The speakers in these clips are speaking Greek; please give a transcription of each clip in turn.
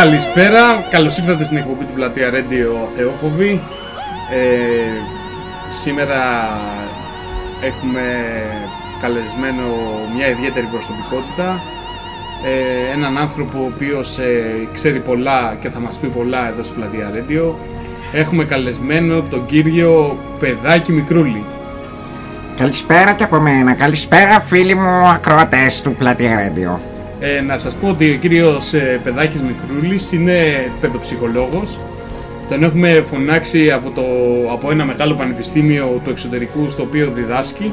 Καλησπέρα, καλώς ήρθατε στην εκπομπή του Πλατεία Radio Θεόφοβη. Ε, σήμερα έχουμε καλεσμένο μια ιδιαίτερη προσωπικότητα. Ε, έναν άνθρωπο ο οποίος ε, ξέρει πολλά και θα μας πει πολλά εδώ στο Πλατεία Radio. Έχουμε καλεσμένο τον κύριο Παιδάκι Μικρούλη. Καλησπέρα και από μένα. Καλησπέρα φίλοι μου ακροατές του Πλατεία Radio. Ε, να σας πω ότι ο κύριος ε, Παιδάκης Μικρούλης είναι παιδοψυχολόγος. Τον έχουμε φωνάξει από, το, από ένα μεγάλο πανεπιστήμιο του εξωτερικού στο οποίο διδάσκει.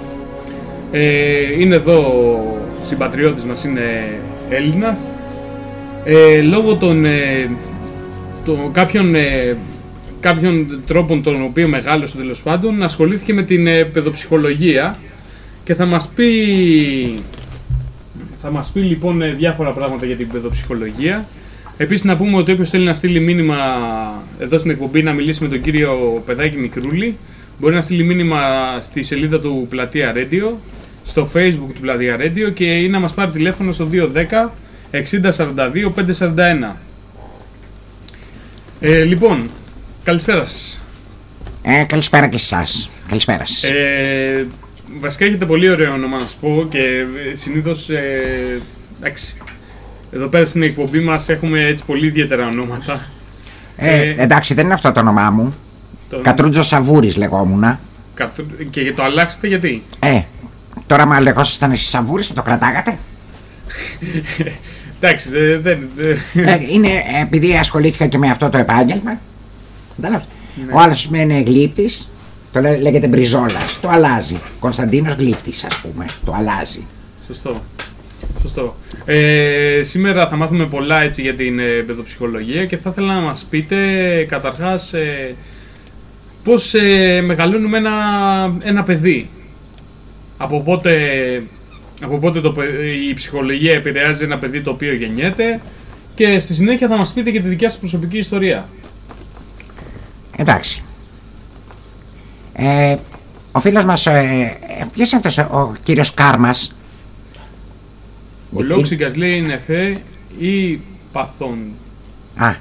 Ε, είναι εδώ, συμπατριώτης μας είναι Έλληνας. Ε, λόγω των, ε, των κάποιων, ε, κάποιων τρόπων των οποίων μεγάλωσε τέλος πάντων ασχολήθηκε με την ε, παιδοψυχολογία και θα μας πει θα μας πει λοιπόν ε, διάφορα πράγματα για την παιδοψυχολογία. Επίσης να πούμε ότι όποιος θέλει να στείλει μήνυμα εδώ στην εκπομπή να μιλήσει με τον κύριο Παιδάκη Μικρούλη μπορεί να στείλει μήνυμα στη σελίδα του Πλατεία Radio, στο facebook του Πλατεία Radio και ή να μας πάρει τηλέφωνο στο 210 6042 541. Ε, λοιπόν, καλησπέρα σας. Ε, καλησπέρα και εσάς. Καλησπέρα σας. Ε, Βασικά έχετε πολύ ωραίο όνομα να σου πω και ε, συνήθως. Ε, εντάξει. Εδώ πέρα στην εκπομπή μας έχουμε έτσι πολύ ιδιαίτερα ονόματα. Ε, ε, εντάξει, δεν είναι αυτό το όνομά μου. Το... Κατρούτζο Σαβούρης λεγόμουν. Κατρου... Και το αλλάξετε γιατί; Ε, τώρα μα λεγόσασταν εσύ Σαβούρης, θα το κρατάγατε; εντάξει, δεν. Ε, είναι επειδή ασχολήθηκα και με αυτό το επάγγελμα. Ναι. Ο άλλος είναι γλύπτη το λέ, λέγεται Μπριζόλας. Το αλλάζει. Κωνσταντίνος Γλύπτης, ας πούμε. Το αλλάζει. Σωστό. Σωστό. Ε, σήμερα θα μάθουμε πολλά έτσι για την ε, παιδοψυχολογία και θα ήθελα να μας πείτε καταρχάς ε, πώς ε, μεγαλώνουμε ένα, ένα παιδί. Από πότε, από πότε το, η ψυχολογία επηρεάζει ένα παιδί το οποίο γεννιέται και στη συνέχεια θα μας πείτε και τη δικιά σας προσωπική ιστορία. Εντάξει. Ε, ο φίλος μας, ε, ποιος είναι αυτός ο κύριος Κάρμας; Ο Λόξιγκας λέει είναι φε ή παθόν. Α,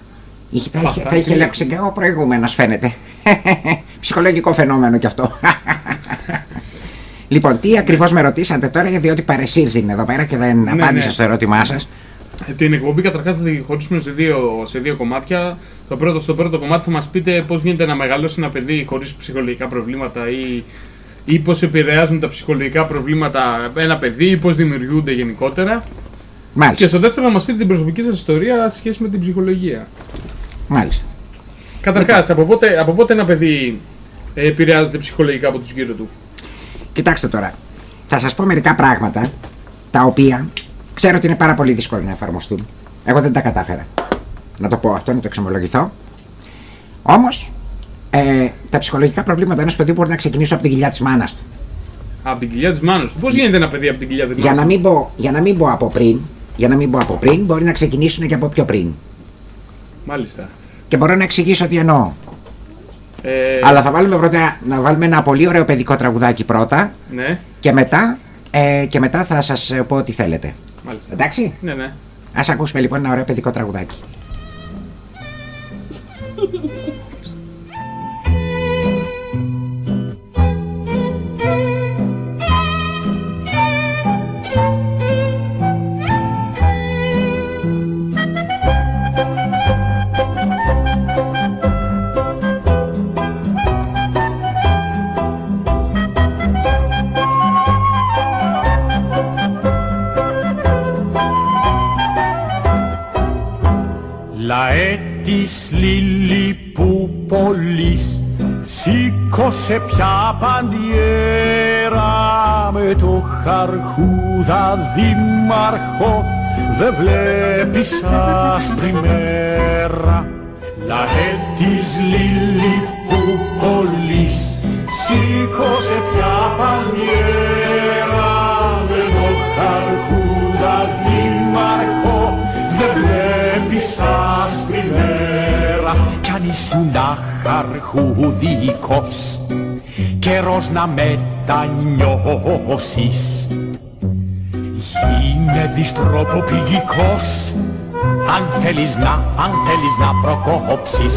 είχε, τα, είχε, τα είχε ο προηγούμενος φαίνεται. Ψυχολογικό φαινόμενο κι αυτό. λοιπόν, τι ακριβώς με ρωτήσατε τώρα, διότι παρεσύρθη εδώ πέρα και δεν Ναι, απάντησα ναι. στο ερώτημά σας. Ε, Την εκπομπή καταρχάς θα τη χωρίσουμε σε δύο, σε δύο κομμάτια. Το πρώτο, στο πρώτο κομμάτι θα μας πείτε πώς γίνεται να μεγαλώσει ένα παιδί χωρίς ψυχολογικά προβλήματα ή, ή πώς επηρεάζουν τα ψυχολογικά προβλήματα ένα παιδί ή πώς δημιουργούνται γενικότερα. Και Μάλιστα. στο δεύτερο θα μας πείτε την προσωπική σας ιστορία σε σχέση με την ψυχολογία. Μάλιστα. Καταρχάς, από, πότε, από πότε ένα παιδί ε, επηρεάζεται ψυχολογικά από τους γύρω του; Κοιτάξτε τώρα. Θα σας πω μερικά πράγματα τα οποία ξέρω ότι είναι πάρα πολύ δύσκολο να εφαρμοστούν. Εγώ δεν τα κατάφερα. Να το πω αυτό, να το εξομολογηθώ. Όμως, ε, τα ψυχολογικά προβλήματα ενός παιδιού μπορεί να ξεκινήσουν από την κοιλιά της μάνας του. Από την κοιλιά της μάνας του. Πώς γίνεται ένα παιδί από την κοιλιά της Για μάνας να, μην πω, για να μην πω από πριν, για να μην πω από πριν, μπορεί να ξεκινήσουν και από πιο πριν. Μάλιστα. Και μπορώ να εξηγήσω τι εννοώ. Ε, Αλλά θα βάλουμε πρώτα να βάλουμε ένα πολύ ωραίο παιδικό τραγουδάκι πρώτα Ναι, και μετά, ε, και μετά θα σας ε, πω ό,τι θέλετε. Μάλιστα. Εντάξει, Ναι, ναι. ας ακούσουμε λοιπόν ένα ωραίο παιδικό τραγουδάκι. σήκωσε πια παντιέρα με το χαρχούδα δήμαρχο. Δε βλέπεις άσπρη μέρα Λαέ της Λιλιπούπολης σήκωσε πια παντιέρα με το χαρχούδα δήμαρχο. Δε βλέπεις άσπρη μέρα κι αν ήσουν αχαρχουδικός καιρός να μετανιώσεις. Γίνε διστροποπηγικός αν θέλεις να, αν θέλεις να προκόψεις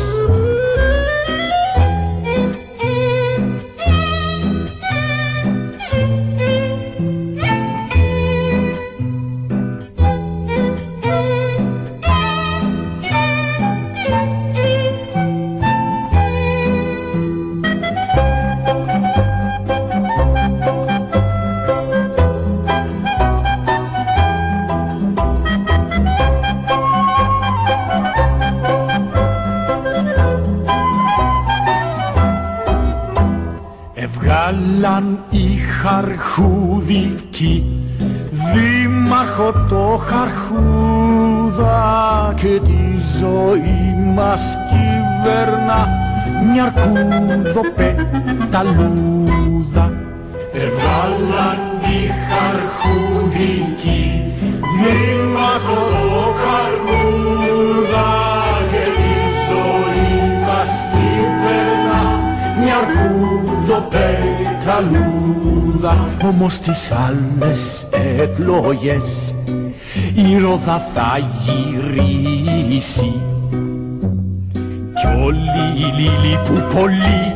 Έβγαλαν οι χαρχούδικοι δήμαρχο το χαρχούδα και τη ζωή μας κυβέρνα μια αρκούδο πεταλούδα. Έβγαλαν οι χαρχούδικοι δήμαρχο το χαρχούδα και τη ζωή μας κυβέρνα μια αρκούδο πεταλούδα όμως τις άλλες εκλογές η ρόδα θα γυρίσει. Κι όλοι οι λίλοι που πολλοί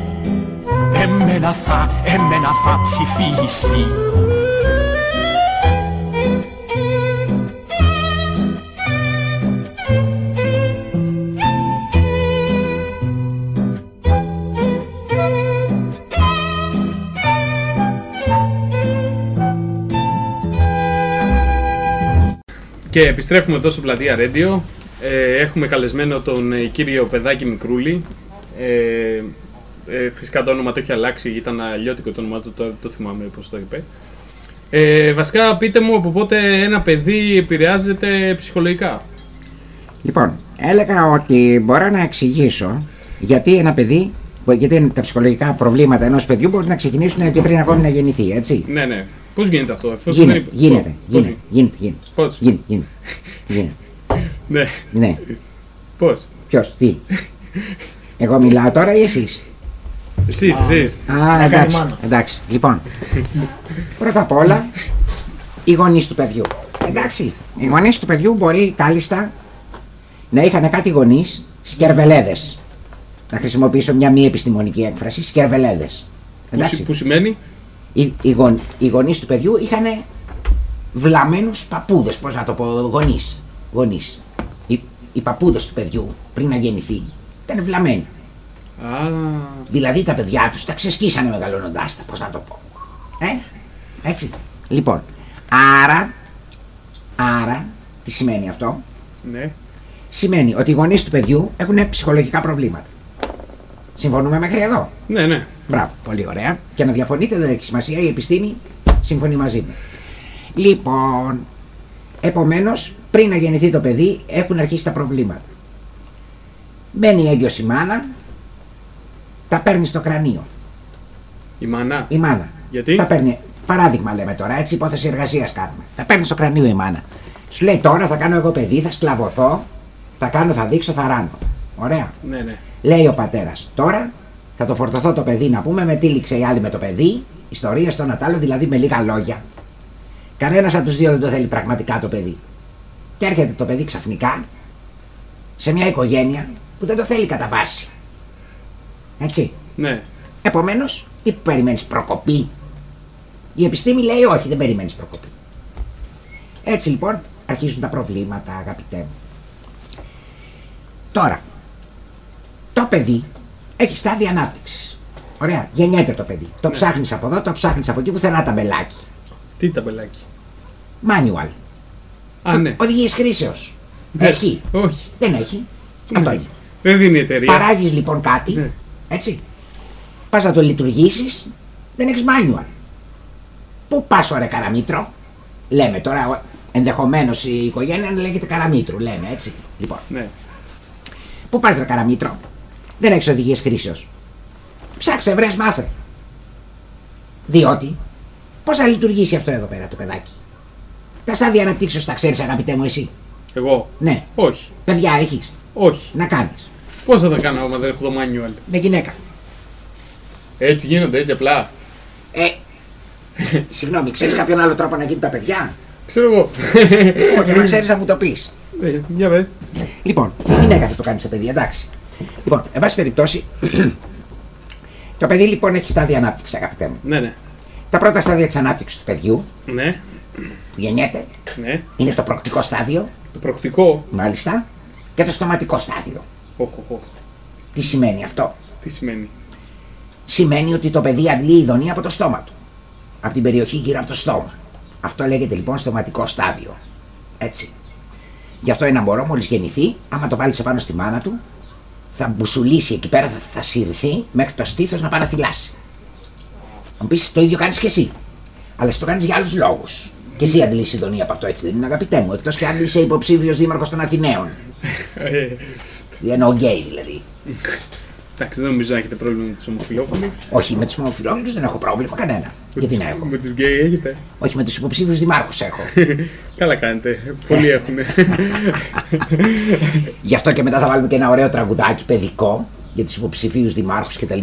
εμένα θα, εμένα θα ψηφίσει Και επιστρέφουμε εδώ στο πλατεία Radio. Ε, έχουμε καλεσμένο τον ε, κύριο Παιδάκη Μικρούλη. Ε, ε, φυσικά το όνομα το έχει αλλάξει, ήταν αλλιώτικο το όνομα του, τώρα δεν το θυμάμαι πώς το είπε. Ε, βασικά πείτε μου από πότε ένα παιδί επηρεάζεται ψυχολογικά; Λοιπόν, έλεγα ότι μπορώ να εξηγήσω γιατί ένα παιδί, γιατί τα ψυχολογικά προβλήματα ενός παιδιού μπορεί να ξεκινήσουν και πριν ακόμη να γεννηθεί, έτσι. Ναι, ναι. Πώς γίνεται αυτό, εφόσον δεν Γίνεται, είπε- γίνεται, πώς- γίνεται, γίνεται, γίνεται, Πώς, γίνεται, γίνεται, γίνεται. ναι, Ναι, πώς; ποιος, τι; Εγώ μιλάω τώρα ή εσείς; Εσείς, εσείς. Α, εντάξει, εντάξει. Λοιπόν, πρώτα απ' όλα, οι γονείς του παιδιού. Εντάξει, οι γονείς του παιδιού μπορεί κάλλιστα να είχαν κάτι γονείς σκερβελέδες. να χρησιμοποιήσω μια μη επιστημονική έκφραση, σκερβελέδες. Που, συ- που σημαίνει; Οι, οι, γον, οι γονείς του παιδιού είχαν βλαμμένους παππούδες, πώς να το πω, γονείς. γονείς. Οι, οι παππούδες του παιδιού πριν να γεννηθεί ήταν βλαμμένοι. Α, Δηλαδή τα παιδιά τους τα ξεσκίσανε μεγαλώνοντάς τα, πώς να το πω. Ε, έτσι. Λοιπόν, άρα, άρα, τι σημαίνει αυτό; ναι. Σημαίνει ότι οι γονείς του παιδιού έχουν ψυχολογικά προβλήματα. Συμφωνούμε μέχρι εδώ; Ναι, ναι. Μπράβο, πολύ ωραία. Και να διαφωνείτε δεν έχει σημασία, η επιστήμη συμφωνεί μαζί μου. Λοιπόν, επομένως, πριν να γεννηθεί το παιδί, έχουν αρχίσει τα προβλήματα. Μπαίνει έγκυος η μάνα, τα παίρνει στο κρανίο. Η μάνα; Η μάνα. Γιατί; Τα παίρνει. Παράδειγμα λέμε τώρα, έτσι υπόθεση εργασίας κάνουμε. Τα παίρνει στο κρανίο η μάνα. Σου λέει τώρα θα κάνω εγώ παιδί, θα σκλαβωθώ, θα κάνω, θα δείξω, θα ράνω. Ωραία. Ναι, ναι. Λέει ο πατέρας, τώρα θα το φορτωθώ το παιδί να πούμε με τύλιξε η άλλη με το παιδί, ιστορία στο Νατάλο, δηλαδή με λίγα λόγια. Κανένας από τους δύο δεν το θέλει πραγματικά το παιδί. Και έρχεται το παιδί ξαφνικά σε μια οικογένεια που δεν το θέλει κατά βάση. Έτσι. Ναι. Επομένως, τι περιμένεις, προκοπή; Η επιστήμη λέει όχι, δεν περιμένεις προκοπή. Έτσι λοιπόν αρχίζουν τα προβλήματα, αγαπητέ μου. Τώρα, το παιδί έχει στάδια ανάπτυξης. Ωραία, γεννιέται το παιδί. Το Ναι. ψάχνεις από εδώ, το ψάχνεις από εκεί, πουθενά ταμπελάκι. Τι ταμπελάκι; Manual. Α, ναι. Οδηγίες χρήσεως. Ναι. Έχει. Όχι. Δεν έχει. Αυτό Ναι. έχει. Δεν δίνει η εταιρεία. Παράγεις λοιπόν κάτι, Ναι. έτσι. Πας να το λειτουργήσεις, δεν έχεις manual. Πού πας, ωραία καραμίτρο, λέμε τώρα, ενδεχομένως η οικογένεια να λέγεται καραμίτρου, λέμε έτσι. Λοιπόν, Ναι. πού πας, ρε καραμίτρο, δεν έχεις οδηγίες χρήσεως. Ψάξε, βρες, μάθε. Διότι, πώς θα λειτουργήσει αυτό εδώ πέρα το παιδάκι; Τα στάδια αναπτύξεως τα ξέρεις, αγαπητέ μου, εσύ; Εγώ; Ναι, Όχι. παιδιά έχεις; Όχι. να κάνεις. Πώς θα τα κάνω άμα δεν έχω το manual; Με γυναίκα. Έτσι γίνονται, έτσι απλά; Ε, συγγνώμη, ξέρεις κάποιον άλλο τρόπο να γίνουν τα παιδιά; Ξέρω εγώ. Όχι, αν ξέρεις να μου το πεις. Ε, Για πες. Λοιπόν, η γυναίκα θα το κάνει στο παιδί, εντάξει. Λοιπόν, εν πάση περιπτώσει, το παιδί λοιπόν έχει στάδια ανάπτυξης, αγαπητέ μου. Ναι, ναι. Τα πρώτα στάδια της ανάπτυξης του παιδιού Ναι, που γεννιέται ναι. είναι το προκτικό στάδιο, Το προκτικό. μάλιστα, και το στοματικό στάδιο. Όχ, όχ, όχ. Τι σημαίνει αυτό; Τι σημαίνει; Σημαίνει ότι το παιδί αντλεί ειδονή από το στόμα του. Από την περιοχή γύρω από το στόμα. Αυτό λέγεται λοιπόν στοματικό στάδιο. Έτσι. Γι' αυτό ένα μωρό μόλις γεννηθεί, άμα το βάλεις επάνω στη μάνα του, θα μπουσουλήσει εκεί πέρα, θα, θα συρθεί μέχρι το στήθος να πάει να θυλάσει. Θα μου πεις το ίδιο κάνεις και εσύ. Αλλά εσύ το κάνεις για άλλους λόγους. Και εσύ αντλείς ηδονή από αυτό, έτσι δεν είναι, αγαπητέ μου. Εκτός και αν είσαι υποψήφιος δήμαρχος των Αθηναίων. Ε, Εννοώ γκέι δηλαδή. Εντάξει, δεν νομίζω να έχετε πρόβλημα με τους ομοφυλόφωνοι. Όχι, με τους ομοφυλόφιλους δεν έχω πρόβλημα κανένα. Γιατί να έχω; Με τους γκέι έχετε; Όχι, με τους υποψήφιους δημάρχους έχω. Καλά κάνετε. Πολλοί έχουν. Γι' αυτό και μετά θα βάλουμε και ένα ωραίο τραγουδάκι παιδικό για τους υποψηφίους δημάρχους κτλ.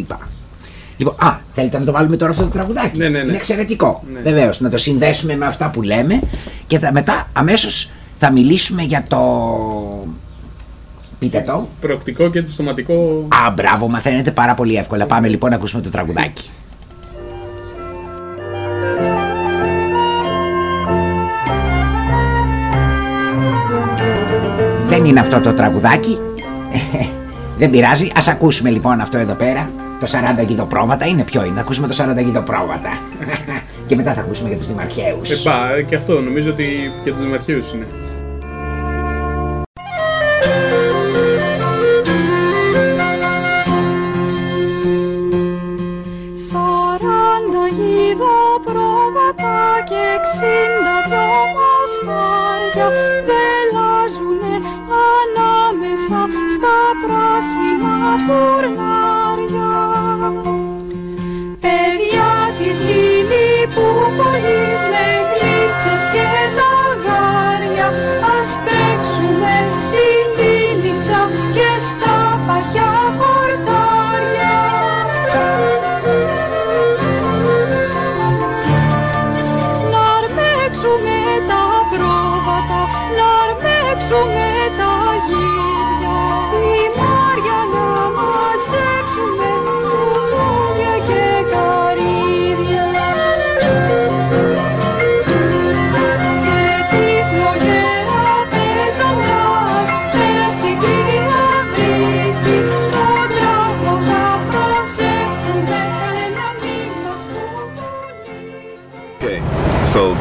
Λοιπόν, α, θέλετε να το βάλουμε τώρα αυτό το τραγουδάκι; Ναι, ναι, ναι. Είναι εξαιρετικό. Ναι. Βεβαίως, να το συνδέσουμε με αυτά που λέμε και θα, μετά αμέσως θα μιλήσουμε για το. Πείτε το. Προκτικό και το στοματικό. Α, μπράβο, μαθαίνετε πάρα πολύ εύκολα. Πάμε λοιπόν να ακούσουμε το τραγουδάκι. Δεν είναι αυτό το τραγουδάκι. Δεν πειράζει. Ας ακούσουμε λοιπόν αυτό εδώ πέρα. Το 40 γιδοπρόβατα είναι ποιο είναι. Θα ακούσουμε το 40 γιδοπρόβατα. και μετά θα ακούσουμε για τους δημαρχαίους. Ε, πά, και αυτό νομίζω ότι και τους δημαρχείου είναι.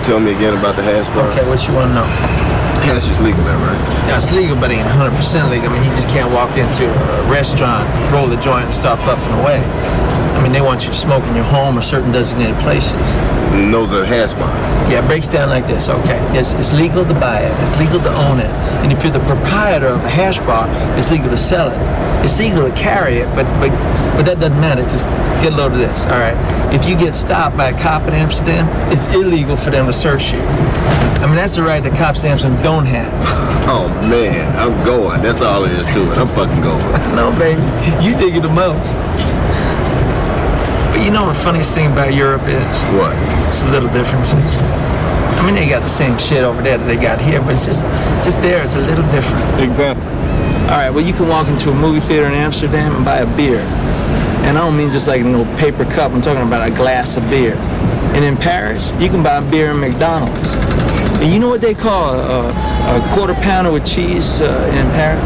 Tell me again about the hash bar. Okay, what you want to know? Hash is legal there, right? That's legal, but it ain't 100% legal. I mean, you just can't walk into a restaurant, roll a joint, and start puffing away. I mean, they want you to smoke in your home or certain designated places. And those are hash bars. Yeah, it breaks down like this. Okay, it's, it's legal to buy it. It's legal to own it. And if you're the proprietor of a hash bar, it's legal to sell it. It's legal to carry it, but but but that doesn't matter. Cause get a load of this. All right, if you get stopped by a cop in Amsterdam, it's illegal for them to search you. I mean, that's the right that cops in Amsterdam don't have. Oh man, I'm going. That's all there is to it. I'm fucking going. No, baby, you dig it the most. But you know the funniest thing about Europe is? What? It's the little differences. I mean, they got the same shit over there that they got here, but it's just, just there. It's a little different. Example. All right, well, you can walk into a movie theater in Amsterdam and buy a beer. And I don't mean just like a little paper cup. I'm talking about a glass of beer. And in Paris, you can buy beer in McDonald's. And you know what they call a, a quarter pounder with cheese uh, in Paris?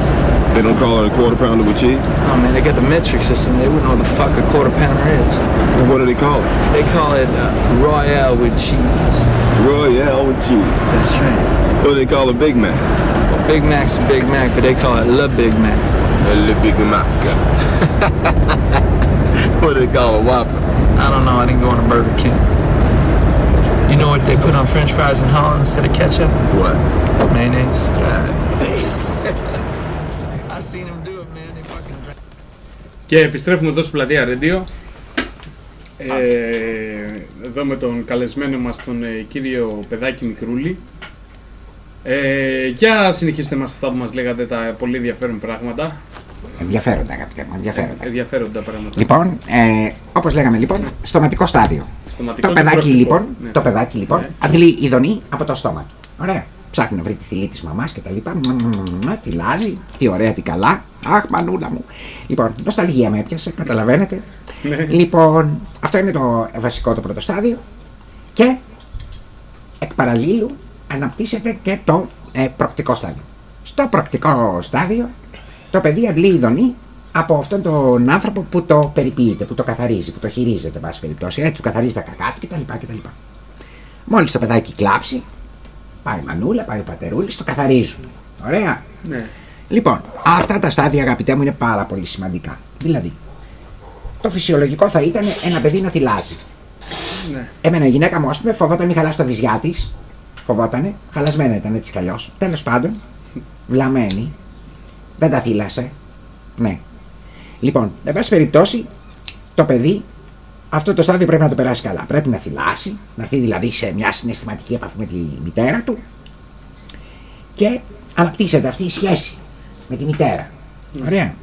They don't call it a quarter pounder with cheese? Oh man, they got the metric system. They wouldn't know what the fuck a quarter pounder is. Well, what do they call it? They call it uh, Royale with cheese. Royale with cheese. That's right. What do they call a Big Mac? Well, Big Mac's a Big Mac, but they call it Le Big Mac. Le Big Mac. what do they call a Whopper? I don't know. I didn't go on a Burger King. You know what they put on French fries in Holland instead of ketchup? What? Mayonnaise. God I've seen them do it, man. They fucking drank. Και επιστρέφουμε εδώ στο πλατεία Radio. Ε, εδώ με τον καλεσμένο μας τον ε, κύριο Παιδάκι Μικρούλη. Ε, για συνεχίστε μας αυτά που μας λέγατε τα πολύ ενδιαφέρον πράγματα. Ενδιαφέροντα, αγαπητέ μου, ενδιαφέροντα. Ενδιαφέροντα πράγματα. Λοιπόν, ε, όπως λέγαμε λοιπόν, στοματικό στάδιο. Στοματικό το και παιδάκι προκτικό. λοιπόν, Ναι. το παιδάκι λοιπόν, Ναι. αντλεί ειδονή από το στόμα του. Ωραία. Ψάχνει να βρει τη θηλή της μαμάς και τα λοιπά. Μμμ, μμμ, Θυλάζει, τι ωραία, τι καλά. Αχ, μανούλα μου. Λοιπόν, νοσταλγία με έπιασε, καταλαβαίνετε. Ναι. Λοιπόν, αυτό είναι το βασικό το πρώτο στάδιο. Και εκ παραλλήλου αναπτύσσεται και το ε, προκτικό στάδιο. Στο προκτικό στάδιο το παιδί αντλεί ειδονή από αυτόν τον άνθρωπο που το περιποιείται, που το καθαρίζει, που το χειρίζεται, εν πάση περιπτώσει. Έτσι, του καθαρίζει τα κακά του κτλ. κτλ. Μόλις το παιδάκι κλάψει, πάει η μανούλα, πάει ο πατερούλης, το καθαρίζουν. Ωραία. Ναι. Λοιπόν, αυτά τα στάδια, αγαπητέ μου, είναι πάρα πολύ σημαντικά. Δηλαδή, το φυσιολογικό θα ήταν ένα παιδί να θυλάζει. Ναι. Εμένα η γυναίκα μου, ας πούμε, φοβόταν μη χαλάσει το βυζιά της. Φοβότανε. Χαλασμένα ήταν έτσι κι αλλιώς. Τέλος πάντων, βλαμμένη. Δεν τα θύλασε. Ναι. Λοιπόν, εν πάση περιπτώσει, το παιδί αυτό το στάδιο πρέπει να το περάσει καλά. Πρέπει να θυλάσει, να έρθει δηλαδή σε μια συναισθηματική επαφή με τη μητέρα του και αναπτύσσεται αυτή η σχέση με τη μητέρα. Ωραία.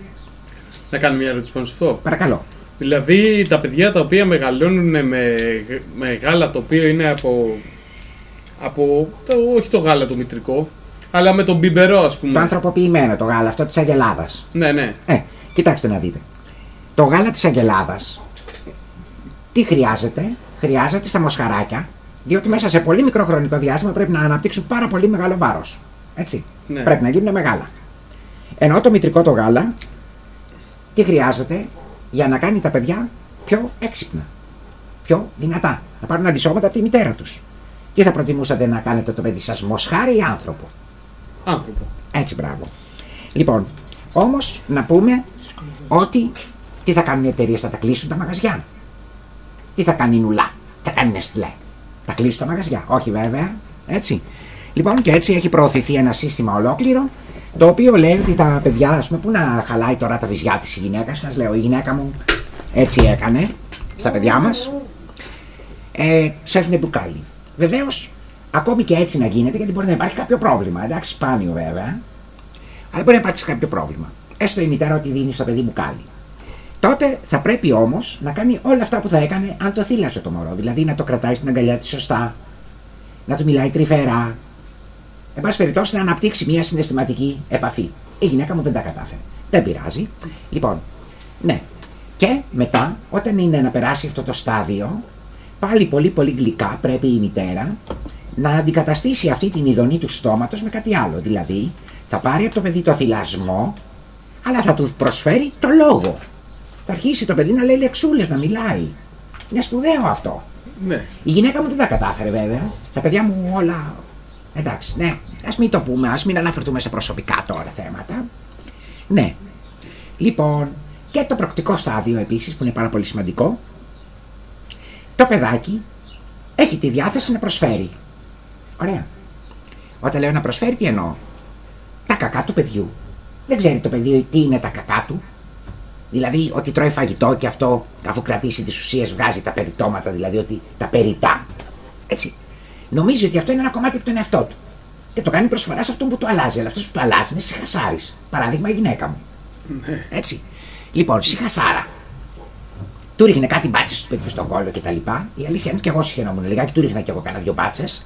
Να κάνω μια ερώτηση πάνω σε αυτό. Παρακαλώ. Δηλαδή τα παιδιά τα οποία μεγαλώνουν με, με γάλα το οποίο είναι από, από το, όχι το γάλα το μητρικό, αλλά με τον μπιμπερό ας πούμε. Το ανθρωποποιημένο το γάλα αυτό της Αγελάδας. Ναι, ναι. Ε, κοιτάξτε να δείτε. Το γάλα της Αγελάδας, τι χρειάζεται, χρειάζεται στα μοσχαράκια, διότι μέσα σε πολύ μικρό χρονικό διάστημα πρέπει να αναπτύξουν πάρα πολύ μεγάλο βάρος. Έτσι. Ναι. Πρέπει να γίνουν μεγάλα. Ενώ το μητρικό το γάλα, τι χρειάζεται; Για να κάνει τα παιδιά πιο έξυπνα, πιο δυνατά, να πάρουν αντισώματα από τη μητέρα τους. Τι θα προτιμούσατε να κάνετε το παιδί σας, μοσχάρι ή άνθρωπο; Άνθρωπο. Έτσι, μπράβο. Λοιπόν, όμως να πούμε ότι τι θα κάνουν οι εταιρείες, θα τα κλείσουν τα μαγαζιά. Τι θα κάνει η Νουλά, θα κάνει Νεστλέ. Θα κλείσουν τα μαγαζιά. Όχι βέβαια. Έτσι. Λοιπόν, και έτσι έχει προωθηθεί ένα σύστημα ολόκληρο το οποίο λέει ότι τα παιδιά, ας πούμε, που να χαλάει τώρα τα βυζιά της η γυναίκα, σας λέω, η γυναίκα μου έτσι έκανε στα παιδιά μας, ε, του έδινε μπουκάλι. Βεβαίως, ακόμη και έτσι να γίνεται, γιατί μπορεί να υπάρχει κάποιο πρόβλημα. Εντάξει, σπάνιο βέβαια, αλλά μπορεί να υπάρξει κάποιο πρόβλημα. Έστω η μητέρα ότι δίνει στο παιδί μπουκάλι. Τότε θα πρέπει όμως να κάνει όλα αυτά που θα έκανε αν το θύλαζε το μωρό. Δηλαδή να το κρατάει στην αγκαλιά της σωστά, να του μιλάει τρυφερά. Εν πάση περιπτώσει να αναπτύξει μια συναισθηματική επαφή. Η γυναίκα μου δεν τα κατάφερε. Δεν πειράζει. Λοιπόν, ναι. Και μετά, όταν είναι να περάσει αυτό το στάδιο, πάλι πολύ πολύ γλυκά πρέπει η μητέρα να αντικαταστήσει αυτή την ειδονή του στόματος με κάτι άλλο. Δηλαδή, θα πάρει από το παιδί το θυλασμό, αλλά θα του προσφέρει το λόγο. Θα αρχίσει το παιδί να λέει λεξούλες, να μιλάει. Είναι σπουδαίο αυτό. Ναι. Η γυναίκα μου δεν τα κατάφερε βέβαια. Τα παιδιά μου όλα. Εντάξει, ναι. Α μην το πούμε, ας μην αναφερθούμε σε προσωπικά τώρα θέματα. Ναι. Λοιπόν, και το προκτικό στάδιο επίσης που είναι πάρα πολύ σημαντικό. Το παιδάκι έχει τη διάθεση να προσφέρει. Ωραία. Όταν λέω να προσφέρει, τι εννοώ; Τα κακά του παιδιού. Δεν ξέρει το παιδί τι είναι τα κακά του. Δηλαδή ότι τρώει φαγητό και αυτό αφού κρατήσει τις ουσίες βγάζει τα περιτώματα, δηλαδή ότι τα περιτά. Έτσι. Νομίζει ότι αυτό είναι ένα κομμάτι από τον εαυτό του. Και το κάνει προσφορά σε αυτόν που το αλλάζει. Αλλά αυτός που το αλλάζει είναι σιχασάρης. Παράδειγμα η γυναίκα μου. Έτσι. Λοιπόν, σιχασάρα. Του ρίχνε κάτι μπάτσες του παιδιούς στον κόλλο κτλ. Η αλήθεια είναι και εγώ συχαινόμουν λιγάκι, του ρίχνα και εγώ κάνα δύο μπάτσες.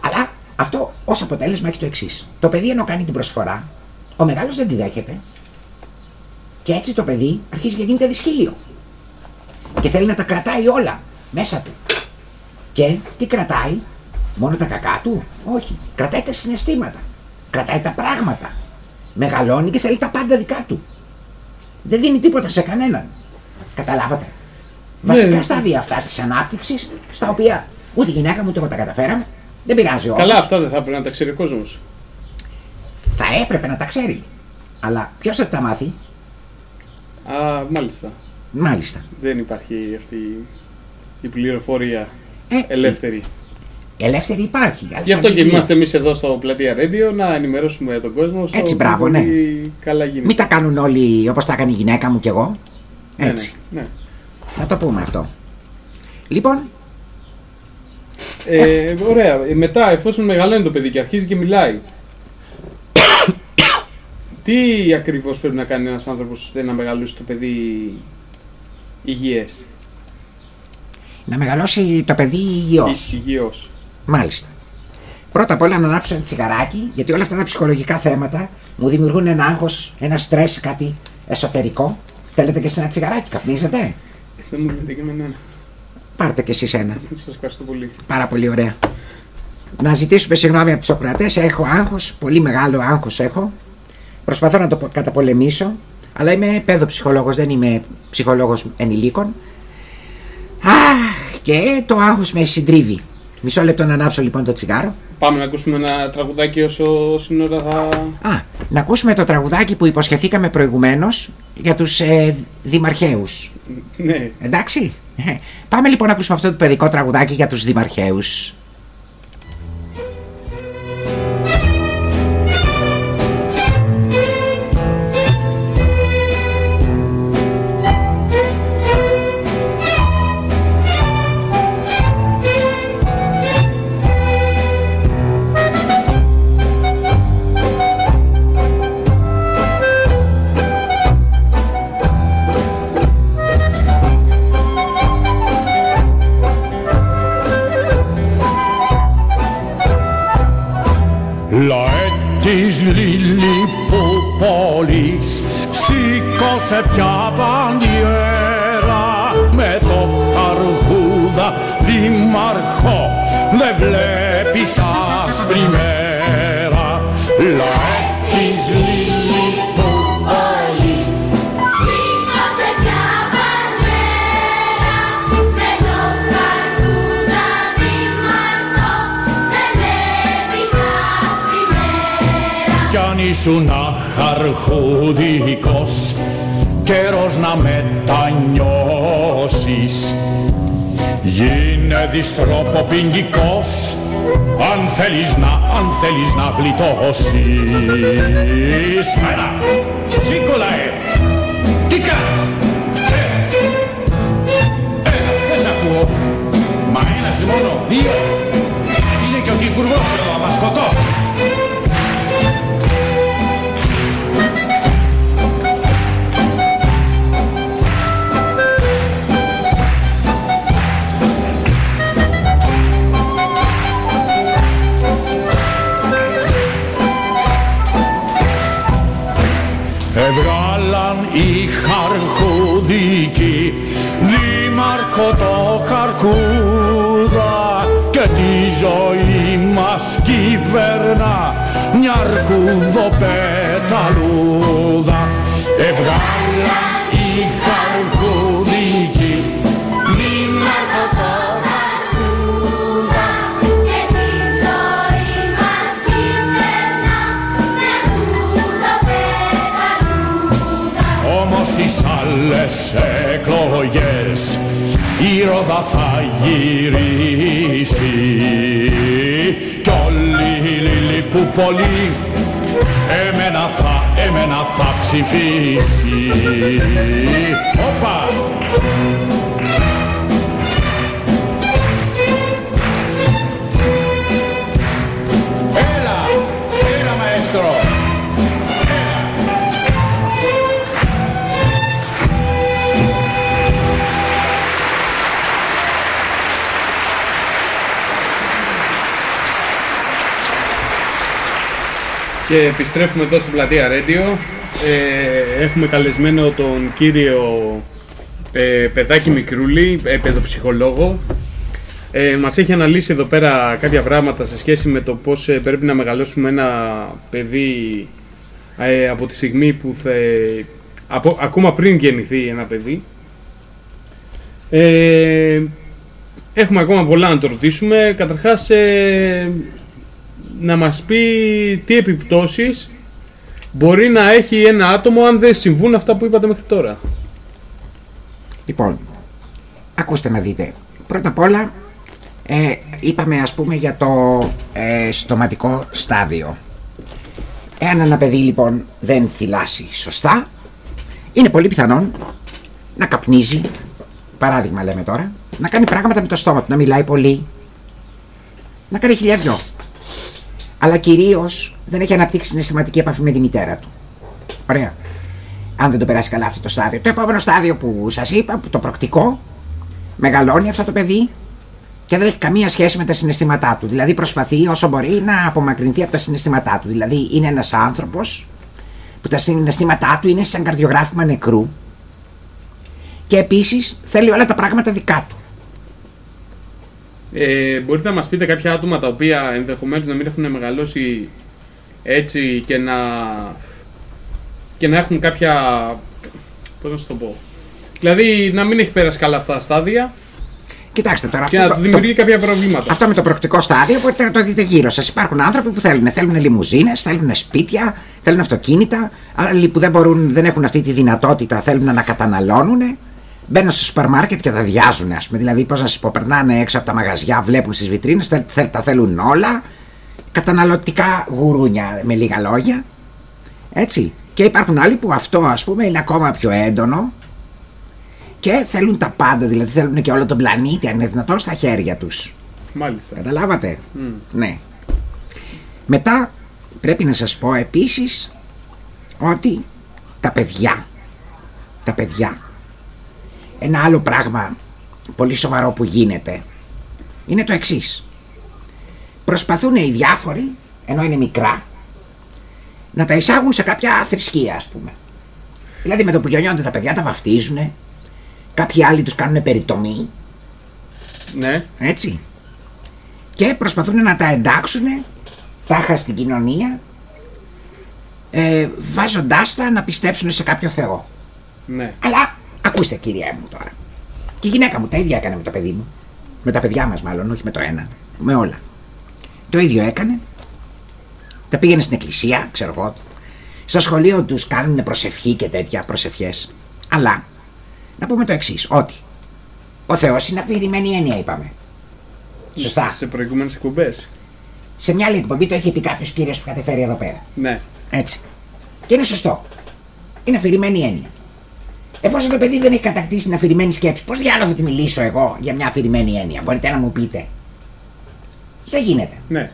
Αλλά αυτό ως αποτέλεσμα έχει το εξής. Το παιδί ενώ κάνει την προσφορά, ο μεγάλος δεν τη δέχεται. Και έτσι το παιδί αρχίζει και γίνεται δυσκύλιο. Και θέλει να τα κρατάει όλα μέσα του. Και τι κρατάει, μόνο τα κακά του; Όχι. Κρατάει τα συναισθήματα. Κρατάει τα πράγματα. Μεγαλώνει και θέλει τα πάντα δικά του. Δεν δίνει τίποτα σε κανέναν. Καταλάβατε. Βασικά στάδια αυτά της ανάπτυξης, στα οποία ούτε η γυναίκα μου ούτε εγώ τα καταφέραμε. Δεν πειράζει όμως. Καλά, αυτά δεν θα πρέπει να τα ξέρει ο κόσμος. Θα έπρεπε να τα ξέρει. Αλλά ποιος θα τα μάθει, Α, μάλιστα. μάλιστα. Δεν υπάρχει αυτή η πληροφορία Ε, ελεύθερη. Ελεύθερη υπάρχει. αλλά Γι' αυτό σαν και βιβλίο. είμαστε εμείς εδώ στο Πλατεία Radio να ενημερώσουμε τον κόσμο. στο Έτσι, τι μπράβο, ναι. πολύ Καλά γίνεται. Μην τα κάνουν όλοι όπως τα έκανε η γυναίκα μου κι εγώ. Ναι, Έτσι. Ναι, ναι. Να το πούμε αυτό. Λοιπόν, Ε, ωραία. Ε, Μετά, εφόσον μεγαλώνει το παιδί και αρχίζει και μιλάει, τι ακριβώς πρέπει να κάνει ένας άνθρωπος ώστε να μεγαλώσει το παιδί υγιές; να μεγαλώσει το παιδί υγιώς. Υγιώς. Μάλιστα. Πρώτα απ' όλα να ανάψω ένα τσιγαράκι, γιατί όλα αυτά τα ψυχολογικά θέματα μου δημιουργούν ένα άγχος, ένα στρες, κάτι εσωτερικό. Θέλετε και σε ένα τσιγαράκι, καπνίζετε; Δεν μου δείτε και εμένα. Πάρτε και εσείς ένα. Σας ευχαριστώ πολύ. Πάρα πολύ ωραία. Να ζητήσουμε συγγνώμη από τους Σοκρατές. Έχω άγχος, πολύ μεγάλο άγχος έχω. Προσπαθώ να το πο- καταπολεμήσω, αλλά είμαι παιδοψυχολόγος, δεν είμαι ψυχολόγος ενηλίκων. Αχ, και το άγχος με συντρίβει. Μισό λεπτό να ανάψω λοιπόν το τσιγάρο. Πάμε να ακούσουμε ένα τραγουδάκι όσο σύνορα θα. Α, να ακούσουμε το τραγουδάκι που υποσχεθήκαμε προηγουμένως για τους ε, δημαρχαίους. Ναι. Εντάξει. Ε, Πάμε λοιπόν να ακούσουμε αυτό το παιδικό τραγουδάκι για τους δημαρχαίους. Σήκωσε πια μπαντιέρα με το καρχούδα δήμαρχο δεν βλέπεις άσπρη μέρα. Λαέ της Λιλιπούπολης Σήκωσε πια μπανιέρα με το καρκούδα δήμαρχο δεν βλέπεις άσπρη μέρα. Κι αν ήσουν αρχουδικός καιρός να μετανιώσεις. Γίνε διστροποπηγγικός αν θέλεις να, αν θέλεις να γλιτώσεις. Μένα, σήκω λαέ, τι κάνεις; Ε, Ένα, δεν σ' ακούω. Μα ένας μόνο, δύο. Είναι και ο κυβουργός εδώ, να μας σκοτώσει χαρχουδικοί δήμαρχο το χαρχούδα και τη ζωή μας κυβερνά μια αρκουδοπεταλούδα. Έβγαλαν οι εκλογές η Ρόδα θα γυρίσει. Κι όλοι οι πολύ, εμένα θα, εμένα θα ψηφίσει. Όπα! Και επιστρέφουμε εδώ στην πλατεία Radio. Ε, έχουμε καλεσμένο τον κύριο ε, Παιδάκι Μικρούλη, ε, παιδοψυχολόγο. Ε, μας έχει αναλύσει εδώ πέρα κάποια πράγματα σε σχέση με το πώς ε, πρέπει να μεγαλώσουμε ένα παιδί ε, από τη στιγμή που θα... Από, ακόμα πριν γεννηθεί ένα παιδί. Ε, έχουμε ακόμα πολλά να το ρωτήσουμε. Καταρχάς, ε, να μας πει τι επιπτώσεις μπορεί να έχει ένα άτομο αν δεν συμβούν αυτά που είπατε μέχρι τώρα. Λοιπόν, ακούστε να δείτε. Πρώτα απ' όλα, ε, είπαμε ας πούμε για το ε, στοματικό στάδιο. Εάν ένα παιδί λοιπόν δεν θυλάσει σωστά, είναι πολύ πιθανόν να καπνίζει, παράδειγμα λέμε τώρα, να κάνει πράγματα με το στόμα του, να μιλάει πολύ, να κάνει χιλιάδιο. Αλλά κυρίως δεν έχει αναπτύξει συναισθηματική επαφή με τη μητέρα του. Ωραία. Αν δεν το περάσει καλά αυτό το στάδιο. Το επόμενο στάδιο που σας είπα, που το προκτικό, μεγαλώνει αυτό το παιδί και δεν έχει καμία σχέση με τα συναισθήματά του. Δηλαδή προσπαθεί όσο μπορεί να απομακρυνθεί από τα συναισθήματά του. Δηλαδή είναι ένας άνθρωπος που τα συναισθήματά του είναι σαν καρδιογράφημα νεκρού και επίσης θέλει όλα τα πράγματα δικά του. Ε, μπορείτε να μας πείτε κάποια άτομα τα οποία ενδεχομένως να μην έχουν μεγαλώσει έτσι και να, και να έχουν κάποια... Πώς να σου το πω... Δηλαδή να μην έχει πέρασει καλά αυτά τα στάδια Κοιτάξτε τώρα, και αυτό, να το- του δημιουργεί κάποια προβλήματα. Αυτό με το προκτικό στάδιο μπορείτε να το δείτε γύρω σας. Υπάρχουν άνθρωποι που θέλουν. Θέλουν λιμουζίνες, θέλουν σπίτια, θέλουν αυτοκίνητα. Άλλοι που δεν, μπορούν, δεν έχουν αυτή τη δυνατότητα θέλουν να καταναλώνουν. Μπαίνουν στο σούπερ μάρκετ και τα διάζουν, ας πούμε. Δηλαδή, πώς να σας πω, περνάνε έξω από τα μαγαζιά, βλέπουν στις βιτρίνες, τα θέλουν όλα. Καταναλωτικά γουρούνια, με λίγα λόγια. Έτσι. Και υπάρχουν άλλοι που αυτό, ας πούμε, είναι ακόμα πιο έντονο και θέλουν τα πάντα, δηλαδή θέλουν και όλο τον πλανήτη, αν είναι δυνατόν, στα χέρια τους. Μάλιστα. Καταλάβατε; Ναι. Μετά πρέπει να σας πω επίσης ότι τα παιδιά, τα παιδιά, ένα άλλο πράγμα πολύ σοβαρό που γίνεται είναι το εξής. Προσπαθούν οι διάφοροι, ενώ είναι μικρά, να τα εισάγουν σε κάποια θρησκεία ας πούμε. Δηλαδή με το που γεννιόνται τα παιδιά τα βαφτίζουν, κάποιοι άλλοι τους κάνουν περιτομή, Ναι. έτσι. Και προσπαθούν να τα εντάξουν τάχα στην κοινωνία ε, βάζοντάς τα να πιστέψουν σε κάποιο Θεό. Ναι. Αλλά ακούστε κυρία μου τώρα. Και η γυναίκα μου τα ίδια έκανε με το παιδί μου. Με τα παιδιά μας μάλλον, όχι με το ένα. Με όλα. Το ίδιο έκανε. Τα πήγαινε στην εκκλησία, ξέρω εγώ. Στο σχολείο τους κάνουν προσευχή και τέτοια προσευχές. Αλλά να πούμε το εξής ότι ο Θεός είναι αφηρημένη έννοια είπαμε. Σωστά. Σε προηγούμενες εκπομπές. Σε μια άλλη εκπομπή το έχει πει κάποιος κύριος που κατεφέρει εδώ πέρα. Ναι. Έτσι. Και είναι σωστό. Είναι αφηρημένη έννοια. Εφόσον το παιδί δεν έχει κατακτήσει την αφηρημένη σκέψη, πώς διάλογο θα τη μιλήσω εγώ για μια αφηρημένη έννοια, μπορείτε να μου πείτε. Δεν γίνεται. Ναι.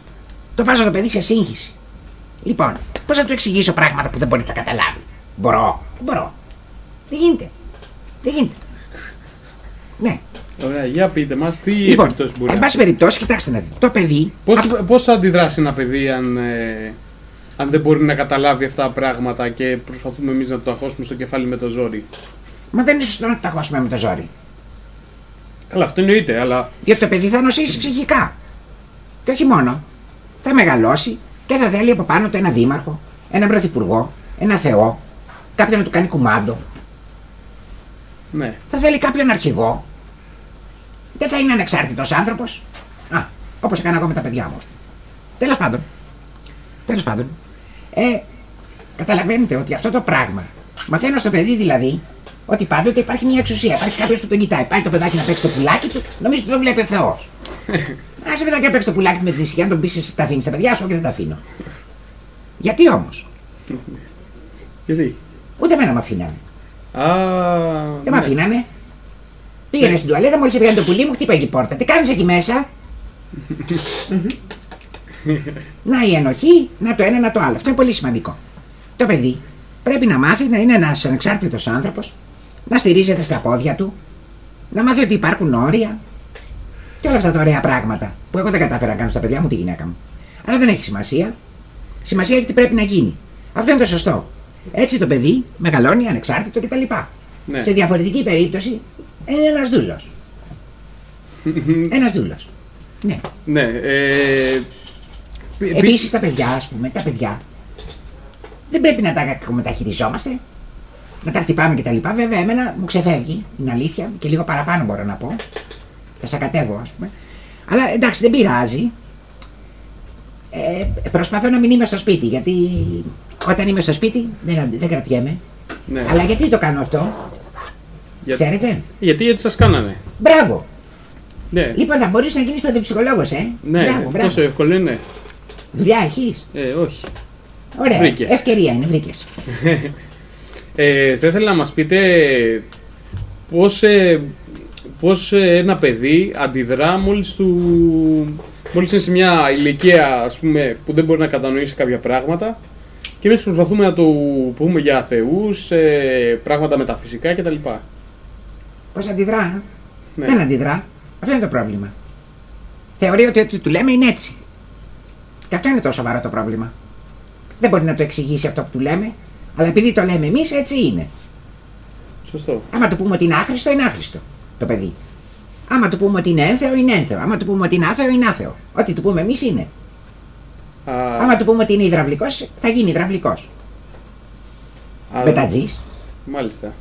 Το βάζω το παιδί σε σύγχυση. Λοιπόν, πώς θα του εξηγήσω πράγματα που δεν μπορεί να τα καταλάβει; Μπορώ. Δεν μπορώ. Δεν γίνεται. Δεν γίνεται. Ναι. Ωραία, για πείτε μας τι Λοιπόν, επιπτώσει μπορεί εν να πάση περιπτώσει, κοιτάξτε να δείτε. Το παιδί. Πώς, πώς θα αντιδράσει ένα παιδί αν, ε, αν δεν μπορεί να καταλάβει αυτά τα πράγματα και προσπαθούμε εμείς να το αχώσουμε στο κεφάλι με το ζόρι; Μα δεν είναι σωστό να το ταγώσουμε με το ζόρι. Καλά, αυτό εννοείται, αλλά Διότι το παιδί θα νοσήσει ψυχικά. Και όχι μόνο. Θα μεγαλώσει και θα θέλει από πάνω του ένα δήμαρχο, ένα πρωθυπουργό, ένα θεό, κάποιον να του κάνει κουμάντο. ναι. Θα θέλει κάποιον αρχηγό. Δεν θα είναι ανεξάρτητος άνθρωπος. Α, όπως έκανα εγώ με τα παιδιά μου. Τέλος πάντων. Τέλος πάντων. Ε, καταλαβαίνετε ότι αυτό το πράγμα. Μαθαίνω στο παιδί δηλαδή ότι πάντοτε υπάρχει μια εξουσία. Υπάρχει κάποιος που τον κοιτάει. Πάει το παιδάκι να παίξει το πουλάκι του, νομίζω ότι το βλέπει ο Θεός. Α το παιδάκι να παίξει το πουλάκι του με την ησυχία, να τον πεις εσύ τα αφήνεις τα παιδιά σου, όχι δεν τα αφήνω. Γιατί όμως, Γιατί; ούτε εμένα με αφήνανε. Α, Δεν με ναι. αφήνανε. Πήγαινε στην τουαλέτα, μόλις έπαιρνε το πουλί μου, χτύπαγε η πόρτα. Τι κάνεις εκεί μέσα; να η ενοχή, να το ένα, να το άλλο. Αυτό είναι πολύ σημαντικό. Το παιδί πρέπει να μάθει να είναι ένας ανεξάρτητος άνθρωπος, να στηρίζεται στα πόδια του, να μάθει ότι υπάρχουν όρια και όλα αυτά τα ωραία πράγματα που εγώ δεν κατάφερα να κάνω στα παιδιά μου τη γυναίκα μου. Αλλά δεν έχει σημασία. Σημασία έχει τι πρέπει να γίνει. Αυτό είναι το σωστό. Έτσι το παιδί μεγαλώνει ανεξάρτητο κτλ. Ναι. Σε διαφορετική περίπτωση είναι ένας δούλος. ένας δούλος. Ναι. Ναι. Ε, πι- πι- Επίσης τα παιδιά, ας πούμε, τα παιδιά δεν πρέπει να τα κακομεταχειριζόμαστε, να τα χτυπάμε κτλ. Βέβαια, εμένα μου ξεφεύγει, είναι αλήθεια, και λίγο παραπάνω μπορώ να πω. Τα σακατεύω, ας πούμε. Αλλά εντάξει, δεν πειράζει. Ε, προσπαθώ να μην είμαι στο σπίτι, γιατί όταν είμαι στο σπίτι δεν, δεν κρατιέμαι. ναι. Αλλά γιατί το κάνω αυτό, Για- ξέρετε; Γιατί, γιατί σας κάνανε; Μπράβο! Ναι. Λοιπόν, θα μπορείς να γίνεις παιδοψυχολόγο, ε; Ναι, μπράβο, μπράβο. τόσο εύκολο είναι. Δουλειά έχεις; Ε, όχι. Ωραία. Βρήκες. Ευκαιρία είναι, βρήκες. Ε, θα ήθελα να μας πείτε πώς, ε, πώς ε, ένα παιδί αντιδρά μόλις, του, μόλις είναι σε μια ηλικία ας πούμε, που δεν μπορεί να κατανοήσει κάποια πράγματα και εμείς προσπαθούμε να του πούμε για θεούς, ε, πράγματα μεταφυσικά κτλ. Πώς αντιδρά, ε; Ναι. Δεν αντιδρά. Αυτό είναι το πρόβλημα. Θεωρεί ότι ό,τι του λέμε είναι έτσι. Και αυτό είναι το σοβαρό το πρόβλημα. Δεν μπορεί να το εξηγήσει αυτό που του λέμε, αλλά επειδή το λέμε εμείς, έτσι είναι. Σωστό. Άμα του πούμε ότι είναι άχρηστο, είναι άχρηστο το παιδί. Άμα του πούμε ότι είναι ένθεο, είναι ένθεο. Άμα του πούμε ότι είναι άθεο, είναι άθεο. Ό,τι του πούμε εμείς είναι. Α, Άμα του πούμε ότι είναι υδραυλικός, θα γίνει υδραυλικός. α, Μπετατζή. Μάλιστα.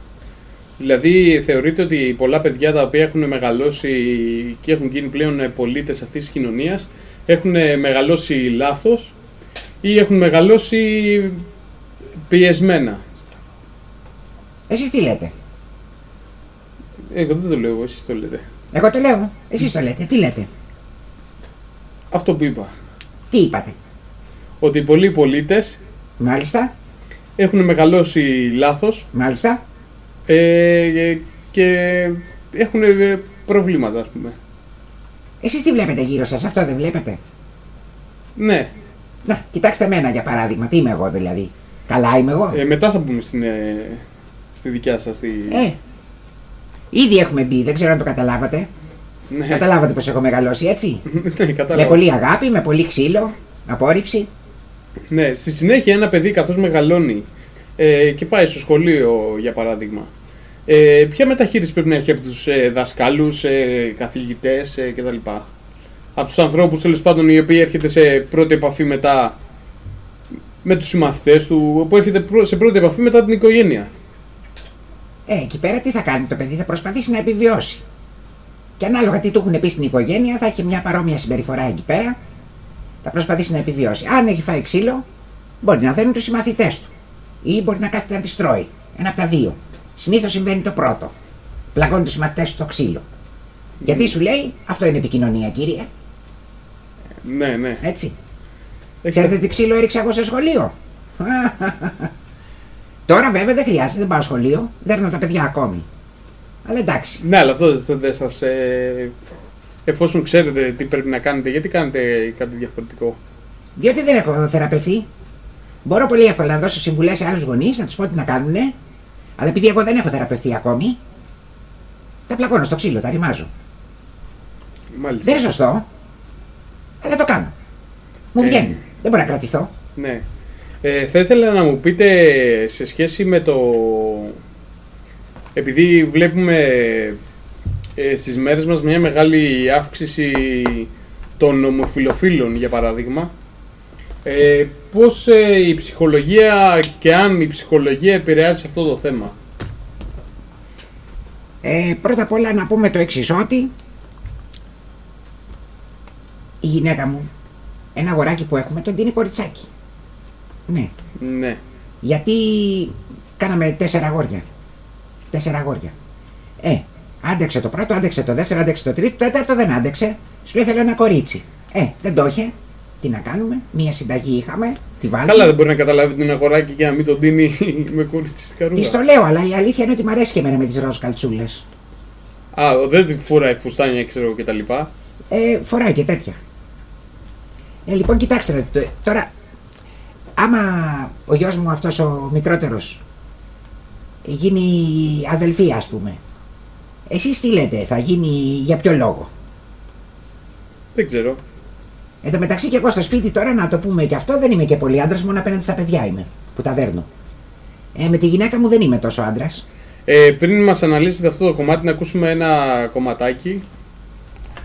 Δηλαδή θεωρείτε ότι πολλά παιδιά τα οποία έχουν μεγαλώσει και έχουν γίνει πλέον πολίτες αυτής της κοινωνίας έχουν μεγαλώσει λάθος ή έχουν μεγαλώσει πιεσμένα. Εσείς τι λέτε; Εγώ δεν το λέω, εγώ, εσείς το λέτε. Εγώ το λέω. Εσείς το λέτε. Τι λέτε; Αυτό που είπα. Τι είπατε; Ότι πολλοί πολίτες Μάλιστα. έχουν μεγαλώσει λάθος Μάλιστα. ε, και έχουν ε, προβλήματα, ας πούμε. Εσείς τι βλέπετε γύρω σας, αυτό δεν βλέπετε; Ναι. Να, κοιτάξτε εμένα για παράδειγμα, τι είμαι εγώ δηλαδή. Καλά είμαι εγώ. Ε, μετά θα πούμε στην, ε, στη δικιά σας. Στη... Ε, ήδη έχουμε μπει, δεν ξέρω αν το καταλάβατε. ναι. Καταλάβατε πως έχω μεγαλώσει έτσι. ναι, με κατάλαβα. πολύ αγάπη, με πολύ ξύλο, απόρριψη. Ναι, στη συνέχεια ένα παιδί καθώς μεγαλώνει ε, και πάει στο σχολείο για παράδειγμα ε, ποια μεταχείριση πρέπει να έχει από τους ε, δασκάλους, ε, καθηγητές ε, κτλ. Από τους ανθρώπους τέλος πάντων οι οποίοι έρχεται σε πρώτη επαφή μετά με τους συμμαθητές του, που έρχεται πρω- σε πρώτη επαφή μετά την οικογένεια. Ε, εκεί πέρα τι θα κάνει το παιδί, θα προσπαθήσει να επιβιώσει. Και ανάλογα τι του έχουν πει στην οικογένεια, θα έχει μια παρόμοια συμπεριφορά εκεί πέρα. Θα προσπαθήσει να επιβιώσει. Αν έχει φάει ξύλο, μπορεί να δένουν τους συμμαθητές του. Ή μπορεί να κάθεται να τη τρώει. Ένα από τα δύο. Συνήθως συμβαίνει το πρώτο. Πλακώνει τους συμμαθητές του στο ξύλο. Γιατί σου λέει, αυτό είναι επικοινωνία, κύριε. Ναι, ναι. Έτσι. Έχετε- Ξέρετε τι ξύλο έριξα εγώ στο σχολείο; Τώρα βέβαια δεν χρειάζεται, δεν πάω σχολείο. Δέρνω τα παιδιά ακόμη. Αλλά εντάξει. Ναι, αλλά αυτό δεν- δεν σας... Ε, εφόσον ξέρετε τι πρέπει να κάνετε, γιατί κάνετε κάτι διαφορετικό; Διότι δεν έχω θεραπευτεί. Μπορώ πολύ εύκολα να δώσω συμβουλές σε άλλους γονείς, να τους πω τι να κάνουν. Αλλά επειδή εγώ δεν έχω θεραπευτεί ακόμη, τα πλακώνω στο ξύλο, τα ρημάζω. Μάλιστα. Δεν είναι σωστό, αλλά το κάνω. Μου Ε. βγαίνει. Δεν μπορώ να κρατηθώ. Ναι. Ε, θα ήθελα να μου πείτε σε σχέση με το... Επειδή βλέπουμε ε, στις μέρες μας μια μεγάλη αύξηση των ομοφιλοφίλων, για παράδειγμα, ε, πώς ε, η ψυχολογία και αν η ψυχολογία επηρεάζει αυτό το θέμα; Ε, πρώτα απ' όλα να πούμε το εξής ότι η γυναίκα μου, ένα αγοράκι που έχουμε, τον δίνει κοριτσάκι. Ναι. Ναι. Γιατί κάναμε τέσσερα αγόρια. Τέσσερα αγόρια. Ε, άντεξε το πρώτο, άντεξε το δεύτερο, άντεξε το τρίτο, το τέταρτο δεν άντεξε. Σου λέει θέλω ένα κορίτσι. Ε, δεν το είχε. Τι να κάνουμε, μία συνταγή είχαμε, τη βάλουμε. Καλά, δεν μπορεί να καταλάβει την αγοράκι και να μην τον δίνει με κούριτσι στην καρούδα. Της το λέω, αλλά η αλήθεια είναι ότι μου αρέσει και εμένα με τις ροζ καλτσούλες. Α, δεν τη φοράει φουστάνια, ξέρω εγώ κτλ. Ε, φοράει και τέτοια. Ε, λοιπόν, κοιτάξτε, να δείτε, τώρα, άμα ο γιος μου αυτός ο μικρότερος γίνει αδελφή ας πούμε, εσείς τι λέτε, θα γίνει για ποιο λόγο; Δεν ξέρω. Εν τω μεταξύ και εγώ στο σπίτι τώρα να το πούμε και αυτό δεν είμαι και πολύ άντρας, μόνο απέναντι στα παιδιά είμαι, που τα δέρνω. Ε, με τη γυναίκα μου δεν είμαι τόσο άντρας. Ε, πριν μας αναλύσετε αυτό το κομμάτι, να ακούσουμε ένα κομματάκι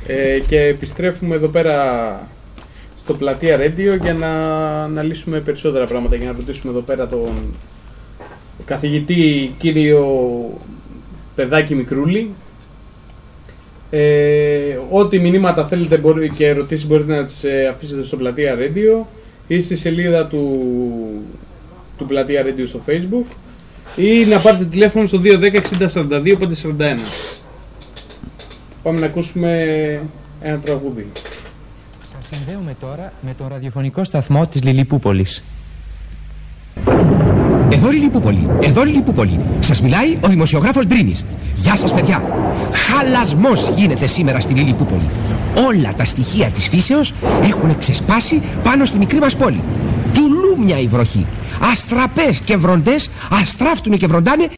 ε, και επιστρέφουμε εδώ πέρα στο πλατεία Radio για να αναλύσουμε περισσότερα πράγματα για να ρωτήσουμε εδώ πέρα τον καθηγητή κύριο Παιδάκι Μικρούλη ε, ό,τι μηνύματα θέλετε μπορεί- και ερωτήσεις μπορείτε να τις ε, αφήσετε στο πλατεία Radio ή στη σελίδα του, του πλατεία Radio στο Facebook ή να πάρετε τηλέφωνο στο 210 60 42 541. Πάμε να ακούσουμε ένα τραγούδι. Σας συνδέουμε τώρα με τον ραδιοφωνικό σταθμό της Λιλιπούπολης. Εδώ Λιλιπούπολη, εδώ Λιλιπούπολη. Σας μιλάει ο δημοσιογράφος Μπρίνης. Γεια σας παιδιά. Χαλασμός γίνεται σήμερα στη Λιλιπούπολη. Όλα τα στοιχεία της φύσεως έχουν ξεσπάσει πάνω στη μικρή μας πόλη. Τουλούμια η βροχή. Αστραπές και βροντές αστράφτουνε και βροντάνε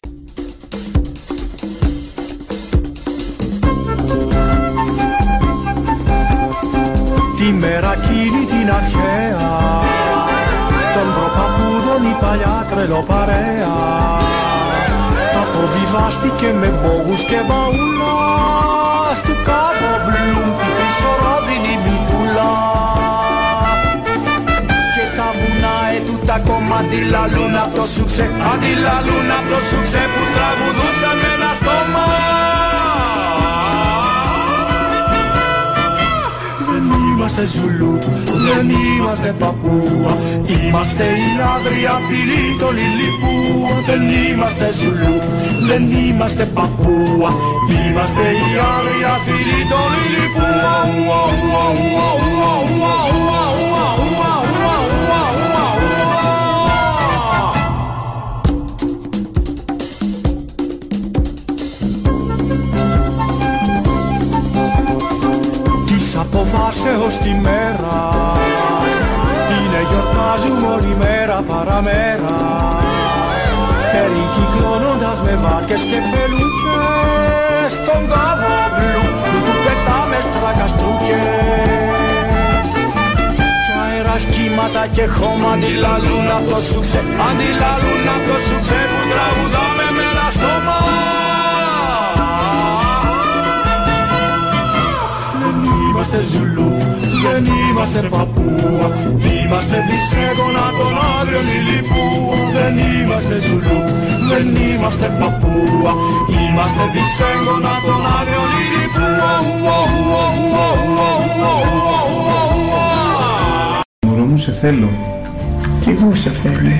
Τη μέρα εκείνη την αρχαία. Των προπαπούδων η παλιά τρελοπαρέα Αποβιβάστηκε με μπόγους και μπαούλα Στου κάτω μπλουμ τη χρυσορόδινη μπιπούλα Και τα βουνά ετούτα ακόμα αντιλαλούν απ' το σουξέ Αντιλαλούν απ' το σουξέ που τραγουδούσαν με ένα στόμα είμαστε Ζουλού, δεν είμαστε Παππούα. Είμαστε οι άδρια φίλοι των Λιλιππούα Δεν είμαστε Ζουλού, δεν είμαστε Παππούα. Είμαστε οι άδρια φίλοι των Λιλιππούα Της αποφάσεως τη μέρα. Είναι γιορτάζουμε όλη μέρα παραμέρα. Περικυκλώνοντας με βάρκες και φελούκες Στον κάβο μπλου που πετάμε στρακαστούκες Κι αέρας κύματα και χώμα αντιλαλούν απ' το σουξέ Αντιλαλούν απ' το σουξέ που τραγουδάμε είμαστε Ζουλού, δεν είμαστε Παππούα Είμαστε δισέγγονα των άγριων Λιλιππούα Δεν είμαστε Ζουλού, δεν είμαστε Παππούα Είμαστε δισέγγονα των άγριων Λιλιππούα Ουα, ουα, ουα, ουα, ουα, ουα, ουα, ουα. Μωρό μου σε θέλω. Κι εγώ σε θέλω.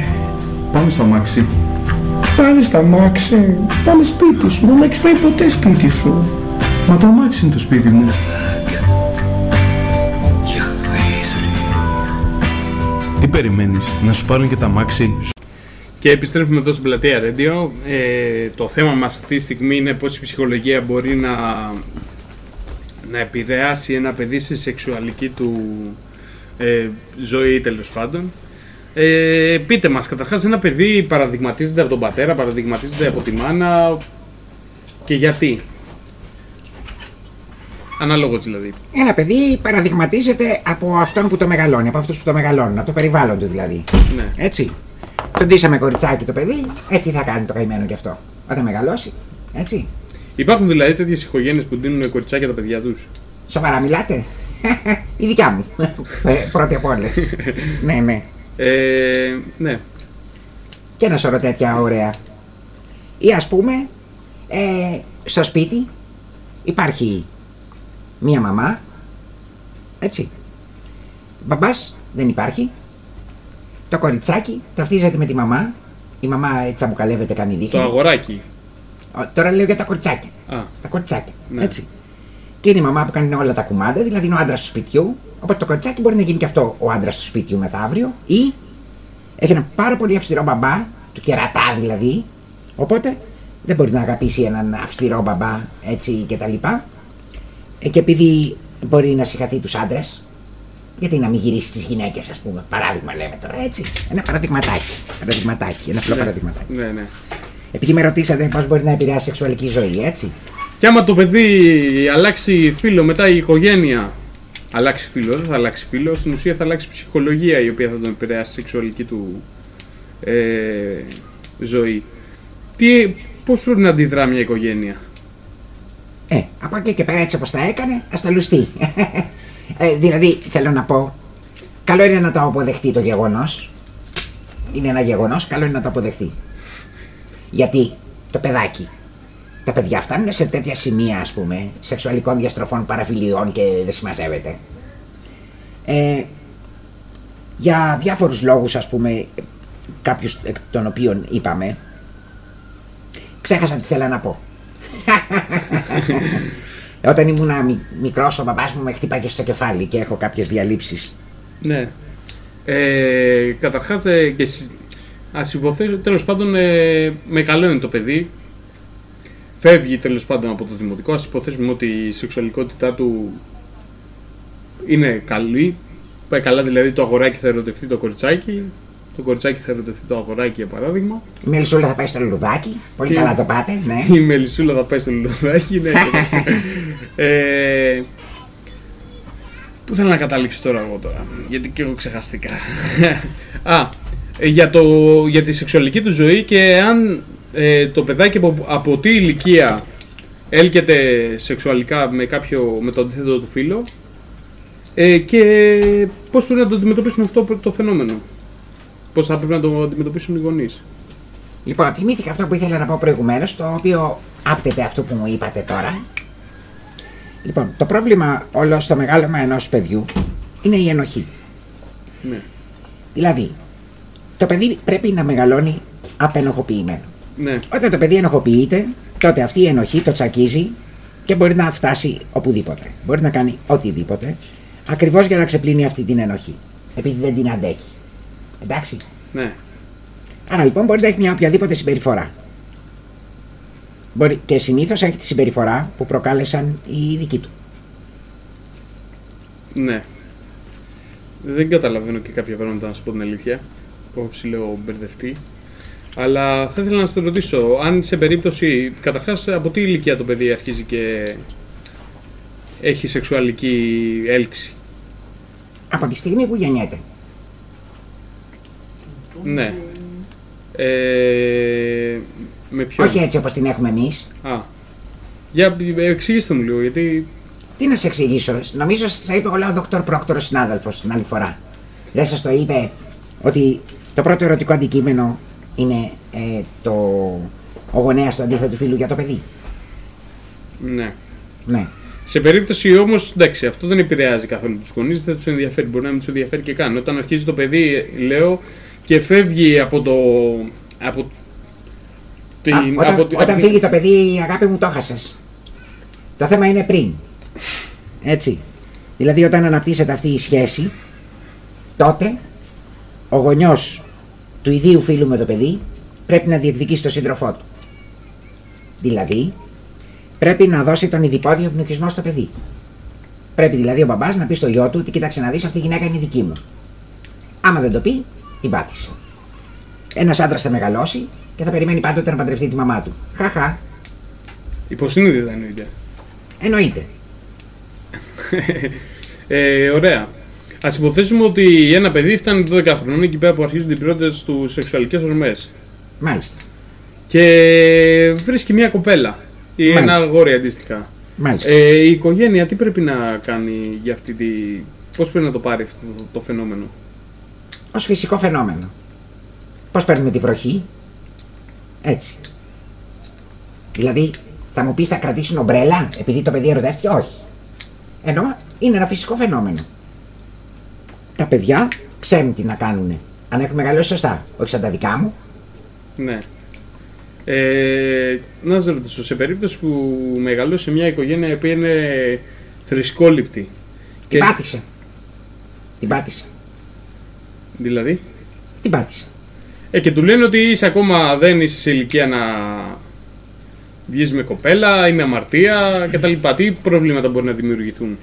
Πάμε στο αμάξι. Πάμε στ' αμάξι, πάμε σπίτι σου, δεν έχεις πάει ποτέ σπίτι σου; Μα το αμάξι είναι το σπίτι μου. Τι περιμένεις, να σου πάρουν και τα αμάξι. Και επιστρέφουμε εδώ στην πλατεία Radio. Ε, το θέμα μας αυτή τη στιγμή είναι πώς η ψυχολογία μπορεί να, να επηρεάσει ένα παιδί στη σεξουαλική του ε, ζωή τέλος πάντων. Ε, πείτε μας, καταρχάς ένα παιδί παραδειγματίζεται από τον πατέρα, παραδειγματίζεται από τη μάνα και γιατί; Ανάλογος δηλαδή. Ένα παιδί παραδειγματίζεται από αυτόν που το μεγαλώνει, από αυτούς που το μεγαλώνουν, από το περιβάλλον του δηλαδή. Ναι. Έτσι. Τον ντύσαμε κοριτσάκι το παιδί, ε, τι θα κάνει το καημένο κι αυτό. Όταν μεγαλώσει, έτσι. Υπάρχουν δηλαδή τέτοιες οικογένειες που δίνουν κοριτσάκια τα παιδιά τους; Σοβαρά μιλάτε; Η δικιά μου. Ε, Πρώτη από όλες. ναι, ναι. Ε, ναι. Και ένα σωρό τέτοια ωραία. Ή ας πούμε, ε, στο σπίτι υπάρχει μία μαμά, έτσι. Μπαμπάς δεν υπάρχει. Το κοριτσάκι ταυτίζεται με τη μαμά. Η μαμά τσαμπουκαλεύεται, κάνει Το δείχνει. αγοράκι. Ο, Τώρα λέω για τα κοριτσάκια. Α, Τα κοριτσάκια. Ναι. Έτσι. Και είναι η μαμά που κάνει όλα τα κουμάντα, δηλαδή είναι ο άντρας του σπιτιού. Οπότε το κοριτσάκι μπορεί να γίνει και αυτό ο άντρας του σπιτιού μεθαύριο. Ή έχει ένα πάρα πολύ αυστηρό μπαμπά, του κερατά δηλαδή. Οπότε δεν μπορεί να αγαπήσει έναν αυστηρό μπαμπά έτσι και τα λοιπά. Ε, και επειδή μπορεί να συγχαθεί τους άντρες, γιατί να μην γυρίσει τις γυναίκες, ας πούμε. Παράδειγμα λέμε τώρα, έτσι. Ένα παραδειγματάκι. Παραδειγματάκι, ένα απλό ναι. παραδειγματάκι. Ναι, ναι. Επειδή με ρωτήσατε πώς μπορεί να επηρεάσει η σεξουαλική ζωή, έτσι. Και άμα το παιδί αλλάξει φίλο μετά η οικογένεια. Αλλάξει φίλος, δεν θα αλλάξει φίλος. Στην ουσία θα αλλάξει ψυχολογία η οποία θα τον επηρεάσει στη σεξουαλική του ε, ζωή. Τι, πώς πρέπει να αντιδρά μια οικογένεια; Ε, από εκεί και πέρα έτσι όπως τα έκανε, ας τα λουστεί. ε, δηλαδή, θέλω να πω, καλό είναι να το αποδεχτεί το γεγονός. Είναι ένα γεγονός, καλό είναι να το αποδεχτεί. Γιατί το παιδάκι, τα παιδιά φτάνουν σε τέτοια σημεία, ας πούμε, σεξουαλικών διαστροφών, παραφιλιών και δεν συμμαζεύεται. Ε, για διάφορους λόγους, ας πούμε, κάποιους εκ των οποίων είπαμε, ξέχασα τι θέλω να πω. Όταν ήμουν μικρός, ο μπαμπάς μου με χτύπαγε στο κεφάλι και έχω κάποιες διαλύσει. Ναι. Ε, καταρχάς, ε, και συ- ας υποθέσω, τέλος πάντων, ε, μεγαλώνει το παιδί. Φεύγει τέλος πάντων από το δημοτικό. Ας υποθέσουμε ότι η σεξουαλικότητά του είναι καλή. Πάει καλά, δηλαδή το αγοράκι θα ερωτευτεί το κοριτσάκι. Το κοριτσάκι θα ερωτευτεί το αγοράκι, για παράδειγμα. Η Μελισσούλα θα πάει στο λουλουδάκι. Πολύ Και- καλά το πάτε, ναι. Η Μελισσούλα θα πάει στο λουλουδάκι, ναι. ε, πού θέλω να καταλήξω τώρα εγώ τώρα, γιατί και εγώ ξεχαστικά. Α, ε, για, το, για τη σεξουαλική του ζωή και αν ε, το παιδάκι από, από τι ηλικία έλκεται σεξουαλικά με, κάποιο, με το αντίθετο του φίλο ε, και πώς πρέπει να το αντιμετωπίσουν αυτό το φαινόμενο. Πώς θα πρέπει να το αντιμετωπίσουν οι γονείς. Λοιπόν, θυμήθηκα αυτό που ήθελα να πω προηγουμένως, το οποίο άπτεται αυτό που μου είπατε τώρα. Λοιπόν, το πρόβλημα όλο στο μεγάλωμα ενός παιδιού είναι η ενοχή. Ναι. Δηλαδή, το παιδί πρέπει να μεγαλώνει απενοχοποιημένο. Ναι. Όταν το παιδί ενοχοποιείται, τότε αυτή η ενοχή το τσακίζει και μπορεί να φτάσει οπουδήποτε. Μπορεί να κάνει οτιδήποτε, ακριβώς για να ξεπλύνει αυτή την ενοχή. Επειδή δεν την αντέχει. Εντάξει. Ναι. Άρα λοιπόν μπορεί να έχει μια οποιαδήποτε συμπεριφορά. Μπορεί, και συνήθως έχει τη συμπεριφορά που προκάλεσαν οι δικοί του. Ναι. Δεν καταλαβαίνω και κάποια πράγματα να σου πω την αλήθεια. Έχω ψηλό μπερδευτεί. Αλλά θα ήθελα να σα ρωτήσω, αν σε περίπτωση. Καταρχάς, από τι ηλικία το παιδί αρχίζει και έχει σεξουαλική έλξη; Από τη στιγμή που γεννιέται. Ναι. Ε, με ποιο. Όχι έτσι όπως την έχουμε εμείς. Α. Για εξηγήστε μου λίγο, γιατί. Τι να σε εξηγήσω, νομίζω σα είπε όλα ο Δόκτωρ Πρόκτορο συνάδελφος την άλλη φορά. Δεν σας το είπε ότι το πρώτο ερωτικό αντικείμενο είναι ε, το, ο γονέας του αντίθετου φίλου για το παιδί. Ναι. Ναι. Σε περίπτωση όμως, εντάξει, αυτό δεν επηρεάζει καθόλου τους γονείς, δεν τους ενδιαφέρει. Μπορεί να μην τους ενδιαφέρει και καν. Όταν αρχίζει το παιδί, λέω, και φεύγει από το. Από την, Α, όταν, από, την- όταν από την- φύγει το παιδί, αγάπη μου, το χάσες. Το θέμα είναι πριν. Έτσι. Δηλαδή, όταν αναπτύσσεται αυτή η σχέση, τότε ο γονιός του ιδίου φίλου με το παιδί πρέπει να διεκδικήσει τον σύντροφό του. Δηλαδή, πρέπει να δώσει τον ειδipόδιο ευνοχισμό στο παιδί. Πρέπει δηλαδή ο μπαμπάς να πει στο γιο του ότι κοίταξε να δεις αυτή η γυναίκα είναι η δική μου. Άμα δεν το πει, την πάτησε. Ένας άντρας θα μεγαλώσει και θα περιμένει πάντοτε να παντρευτεί τη μαμά του. Χαχά, Υποσύνείδητα εννοείται. εννοείται. Ε, ωραία. Α υποθέσουμε ότι ένα παιδί φτάνει 12 χρονών εκεί πέρα που αρχίζουν οι πρώτες του σεξουαλικές ορμές. Μάλιστα. Και βρίσκει μια κοπέλα. Ή ένα Μάλιστα. αγόρι αντίστοιχα. Μάλιστα. Ε, η οικογένεια τι πρέπει να κάνει για αυτή τη. Πώς πρέπει να το πάρει αυτό το, το φαινόμενο; Ως φυσικό φαινόμενο. Πώς παίρνουμε τη βροχή; Έτσι. Δηλαδή, θα μου πεις θα κρατήσουν ομπρέλα επειδή το παιδί ερωτεύτηκε; Όχι. Ενώ είναι ένα φυσικό φαινόμενο. Τα παιδιά ξέρουν τι να κάνουν. Αν έχουν μεγαλώσει σωστά. Όχι σαν τα δικά μου. Ναι. Ε, να σας ρωτήσω, σε περίπτωση που μεγαλώσει σε μια οικογένεια η οποία είναι θρησκόληπτη. Την πάτησε. Την πάτησε. Δηλαδή; Την πάτησε. Ε, και του λένε ότι είσαι ακόμα δεν είσαι σε ηλικία να βγεις με κοπέλα, είναι αμαρτία κτλ. Τι προβλήματα μπορεί να δημιουργηθούν;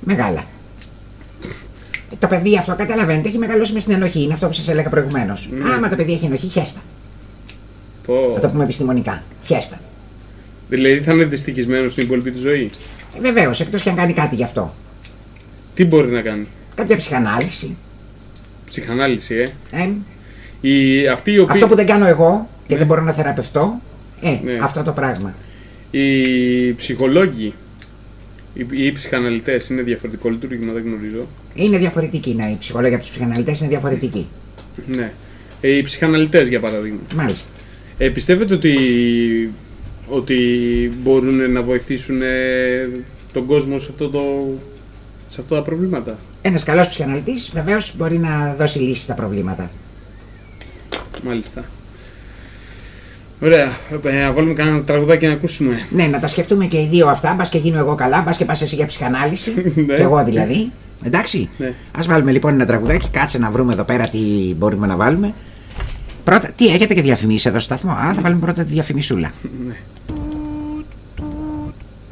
Μεγάλα. Το παιδί αυτό, καταλαβαίνετε, έχει μεγαλώσει με συνενοχή. Είναι αυτό που σας έλεγα προηγουμένως. Ναι. Άμα το παιδί έχει ενοχή, χέστα. Πω. Θα το πούμε επιστημονικά. Χέστα. Δηλαδή θα είναι δυστυχισμένος στην υπόλοιπη της ζωή; Ε, Βεβαίως, εκτός και αν κάνει κάτι γι' αυτό. Τι μπορεί να κάνει; Κάποια ψυχανάλυση. Ψυχανάλυση, ε. Ε, Οι, αυτοί οι οποίοι... Αυτό που δεν κάνω εγώ και δεν μπορώ να θεραπευτώ. Ε, Ναι. αυτό το πράγμα. Οι ψυχολόγοι, οι, οι ψυχαναλυτές είναι διαφορετικό λειτουργήμα, δεν γνωρίζω. Είναι διαφορετική. Ναι, οι ψυχολόγοι από τους ψυχαναλυτές είναι διαφορετικοί. Ναι. Ε, οι ψυχαναλυτές για παράδειγμα. Μάλιστα. Ε, πιστεύετε ότι, ότι μπορούν να βοηθήσουν ε, τον κόσμο σε, αυτό το, σε αυτά τα προβλήματα; Ένας καλός ψυχαναλυτής βεβαίως μπορεί να δώσει λύσει στα προβλήματα. Μάλιστα. Ωραία. Ε, να βάλουμε κανένα τραγουδάκι να ακούσουμε. Ναι, να τα σκεφτούμε και οι δύο αυτά. Μπας και γίνω εγώ καλά, μπας και πας εσύ για ψυχανάλυση. Ναι. και εγώ δηλαδή. Εντάξει. Ναι. Α βάλουμε λοιπόν ένα τραγουδάκι, κάτσε να βρούμε εδώ πέρα τι μπορούμε να βάλουμε. Πρώτα, τι έχετε και διαφημίσει εδώ στο σταθμό; Α, θα βάλουμε πρώτα τη διαφημισούλα. Ναι.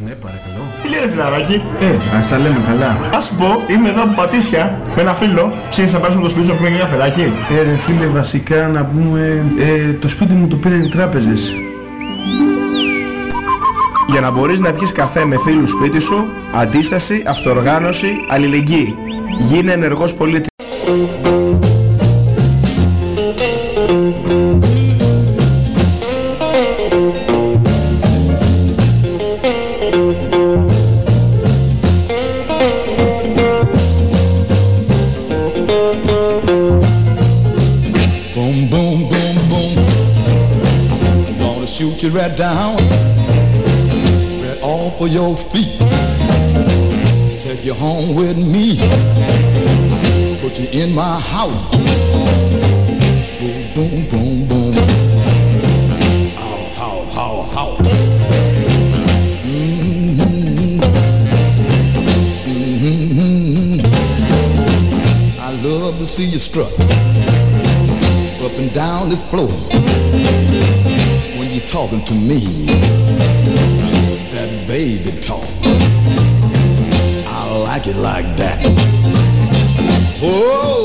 Ναι, παρακαλώ. Τι λέει ρε φιλαράκι, Ε, ας τα λέμε καλά. ας σου πω, είμαι εδώ από Πατήσια με ένα φίλο. Ψήνει να πάρουμε το σπίτι σου να πούμε μια καφεδάκι. Ε, ρε φίλε, βασικά να πούμε, ε, το σπίτι μου το πήραν οι τράπεζες. Για να μπορείς να πιεις καφέ με φίλους σπίτι σου, αντίσταση, αυτοοργάνωση, αλληλεγγύη. Γίνε ενεργός πολίτης. You right down, right off of your feet. Take you home with me. Put you in my house. Boom, boom, boom, boom. How, how, how, how. Mhm. Mhm. I love to see you strut up and down the floor talking to me. That baby talk. I like it like that. Oh,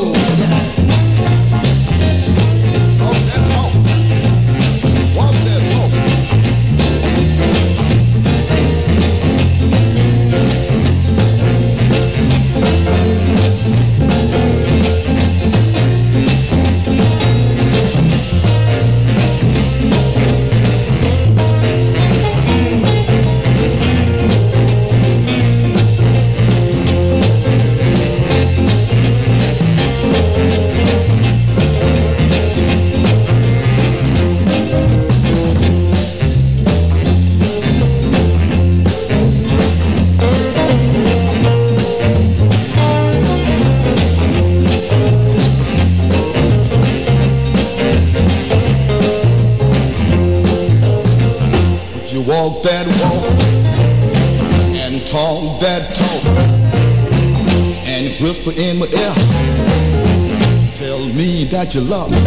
you love me.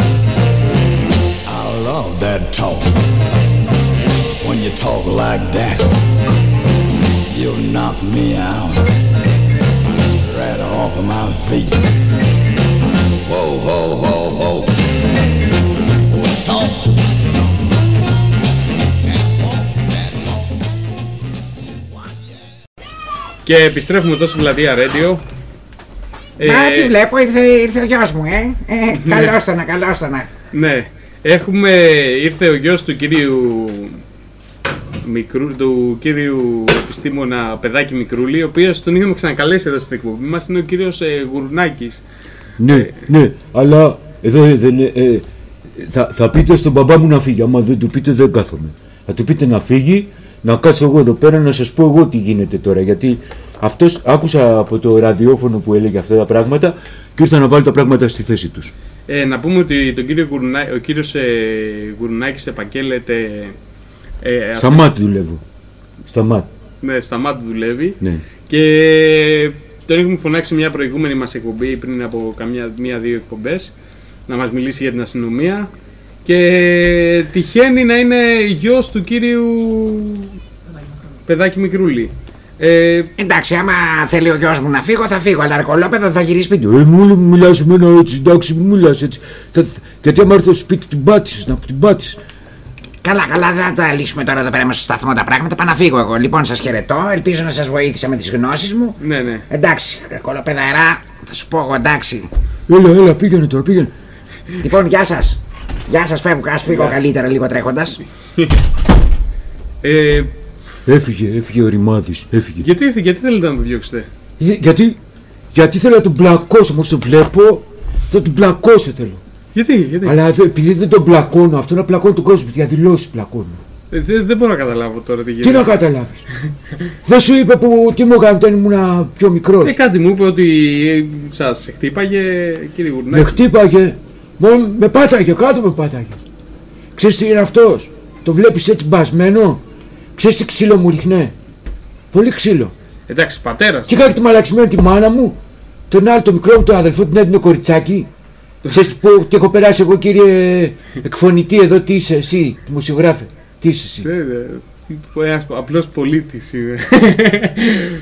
I love that talk. When you talk like that, you knock me out right off of my feet. Whoa, whoa, whoa, whoa. Oh, talk. Και επιστρέφουμε εδώ στο Πλατεία Radio. Μα Ε, τι βλέπω, ήρθε, ήρθε ο γιος μου, ε. ε Ναι. καλώς ήταν, καλώς ήταν. Ναι. Έχουμε, ήρθε ο γιος του κυρίου Μικρού, του κύριου επιστήμονα παιδάκι Μικρούλη, ο οποίος τον είχαμε ξανακαλέσει εδώ στην εκπομπή μας, είναι ο κύριος ε, Γουρνάκης. Ναι, ναι, αλλά εδώ δεν ε, ε, θα, θα πείτε στον μπαμπά μου να φύγει. Άμα δεν του πείτε, δεν κάθομαι. Θα του πείτε να φύγει, να κάτσω εγώ εδώ πέρα να σας πω εγώ τι γίνεται τώρα. Γιατί αυτός άκουσα από το ραδιόφωνο που έλεγε αυτά τα πράγματα και ήρθα να βάλω τα πράγματα στη θέση τους. Ε, να πούμε ότι τον κύριο Γουρνά, ο κύριος ε, Γουρνάκης επαγγέλλεται... Ε, Στα ασθ- μάτια δουλεύω. Στα μάτια. Ναι, στα μάτια δουλεύει. Ναι. Και τον έχουμε φωνάξει μια προηγούμενη μας εκπομπή πριν από καμιά μία-δύο εκπομπές να μας μιλήσει για την αστυνομία και τυχαίνει να είναι γιος του κύριου παιδάκι Μικρούλη. Ε, Εντάξει, άμα θέλει ο γιος μου να φύγω, θα φύγω. Αλλά αρκολόπεδο θα γυρίσει σπίτι. Ε, μου λέει μου μιλάς με ένα έτσι, εντάξει μου μιλάς έτσι. Θα, γιατί άμα έρθει στο σπίτι την πάτησες, να την πάτησες. Καλά, καλά, δεν θα τα λύσουμε τώρα εδώ πέρα μέσα στο σταθμό τα πράγματα. Πάω να φύγω εγώ. Λοιπόν, σας χαιρετώ. Ελπίζω να σας βοήθησα με τις γνώσεις μου. ναι, ναι. Εντάξει, κολοπεδαερά, θα σου πω εγώ εντάξει. Έλα, έλα, πήγαινε τώρα, πήγαινε. Λοιπόν, γεια σας. Γεια σας, φεύγω. Α φύγω Γεια. καλύτερα λίγο τρέχοντας. Ε, Έφυγε, έφυγε ο Ρημάδης, έφυγε. γιατί, γιατί θέλετε να το διώξετε; Για- Γιατί, γιατί θέλω να τον πλακώσω, μόλις τον βλέπω, θα τον πλακώσω θέλω. Γιατί, γιατί; Αλλά δε- επειδή δεν τον πλακώνω, αυτό να πλακώνω τον κόσμο, διαδηλώσει πλακώνω. Ε, δεν, δεν μπορώ να καταλάβω τώρα τι Τι γίνεται. να καταλάβεις; δεν σου είπε που τι μου έκανε όταν ήμουν πιο μικρός. Ε, κάτι μου είπε ότι ε, σας χτύπαγε κύριε Γουρνάκη. Με χτύπαγε, μόνο με πάταγε, κάτω με πάταγε. Ξέρεις τι είναι αυτός, το βλέπεις έτσι μπασμένο, ξέρεις τι ξύλο μου ρίχνε; Πολύ ξύλο. Εντάξει, πατέρας. Και είχα και τη μαλαξημένη τη μάνα μου, τον άλλο το μικρό μου τον αδελφό, την έντυνο κοριτσάκι. Ξέρεις που τι έχω περάσει εγώ κύριε εκφωνητή εδώ, τι είσαι εσύ, δημοσιογράφε, τι είσαι εσύ; Ε, ε, ένας απλός πολίτης είμαι.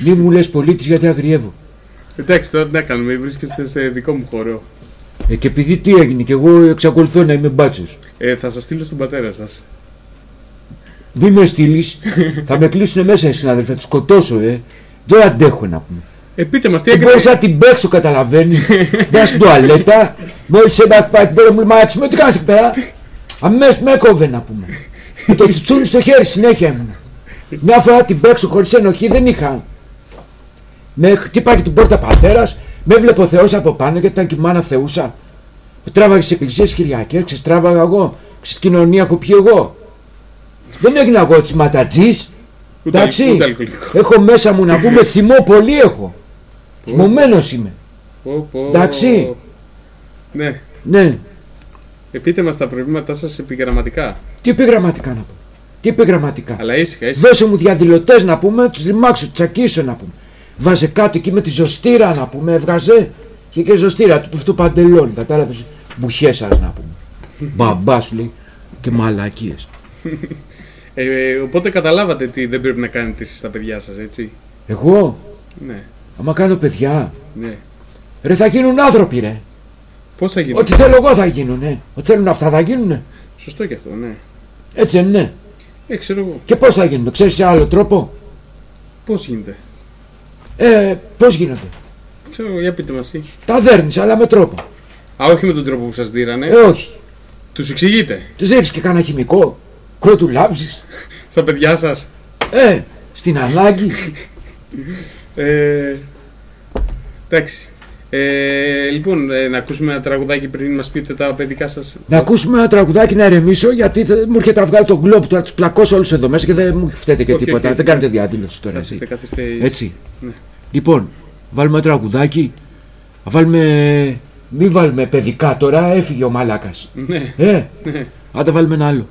Μη μου λες πολίτης γιατί αγριεύω. Εντάξει, τώρα τι να κάνουμε, βρίσκεστε σε δικό μου χώρο. Ε, και επειδή τι έγινε και εγώ εξακολουθώ να είμαι μπάτσος. Ε, θα σας στείλω στον πατέρα σας. Μη με στείλεις, θα με κλείσουν μέσα οι συνάδελφοι, θα τους σκοτώσω, ε. Δεν αντέχω να πούμε. Ε, πείτε μας, τι Δεν έκανε. μπορούσα να την παίξω, καταλαβαίνεις. Μια στην τουαλέτα, μόλις ένα πάει την πέρα μου, μα με τι κάνεις εκεί πέρα; Αμέσως με έκοβε να πούμε. Με το τσουτσούνι στο χέρι συνέχεια ήμουν. Μια φορά την παίξω χωρίς ενοχή δεν είχα. Με χτύπαγε την πόρτα πατέρας, με έβλεπε ο Θεός από πάνω γιατί ήταν και η μάνα Θεούσα. Με τράβαγες στι εκκλησίες Κυριακέ, ξεστράβαγα εγώ. Στη κοινωνία έχω πιει εγώ. Δεν έγινα εγώ της ματατζής. Ούτε Εντάξει. αλ- ούτε αλκοολικό. Έχω μέσα μου να πούμε θυμό πολύ έχω. Θυμωμένος είμαι. Πω, πω. Εντάξει. Ναι. Ναι. Ε, πείτε μας τα προβλήματά σας επιγραμματικά. Τι επιγραμματικά να πω. Τι επιγραμματικά. Αλλά ήσυχα, ήσυχα. Δώσε μου διαδηλωτές να πούμε, τους ρημάξω, τους τσακίσω να πούμε. Βάζε κάτι εκεί με τη ζωστήρα να πούμε, έβγαζε. Και και ζωστήρα του πέφτει το παντελόνι, κατάλαβες. Μπουχές σας να πούμε. Μπαμπά σου λέει και μαλακίες. Ε, οπότε καταλάβατε τι δεν πρέπει να κάνετε εσείς στα παιδιά σας, έτσι; Εγώ, Ναι, άμα κάνω παιδιά, ναι. ρε θα γίνουν άνθρωποι, ρε. Πώς θα γίνει. Ό,τι θέλω εγώ θα γίνουν, ε. Ό,τι θέλουν αυτά θα γίνουν. Σωστό και αυτό, ναι. Έτσι δεν είναι. Ε, ξέρω εγώ. Και πώς θα γίνουν, ξέρεις σε άλλο τρόπο; Πώς γίνεται; Ε, πώς γίνονται; Ξέρω εγώ, για πείτε μας τι. Τα δέρνεις, αλλά με τρόπο. Α, όχι με τον τρόπο που σας δίρανε. Ε, όχι. Τους εξηγείτε. Τους ρίχνει και κανένα χημικό. Κρότου λάμψη. Στα παιδιά σας. Ε, στην ανάγκη. Ε, εντάξει. Ε, λοιπόν, ε, να ακούσουμε ένα τραγουδάκι πριν μας πείτε τα παιδικά σας. Να ακούσουμε ένα τραγουδάκι να ερεμήσω γιατί θα, μου έρχεται να βγάλω τον γκλόπ τώρα τους πλακώσω όλους εδώ μέσα και δεν μου φταίτε και Όχι, τίποτα. όχι, δεν όχι. κάνετε διαδήλωση τώρα. Καθίστε, Εσύ. καθίστε. Έτσι. Ναι. Λοιπόν, βάλουμε ένα τραγουδάκι. Θα βάλουμε. Μην βάλουμε παιδικά τώρα, έφυγε ο μαλάκας. Ναι. Ε, Ναι. άντε βάλουμε ένα άλλο.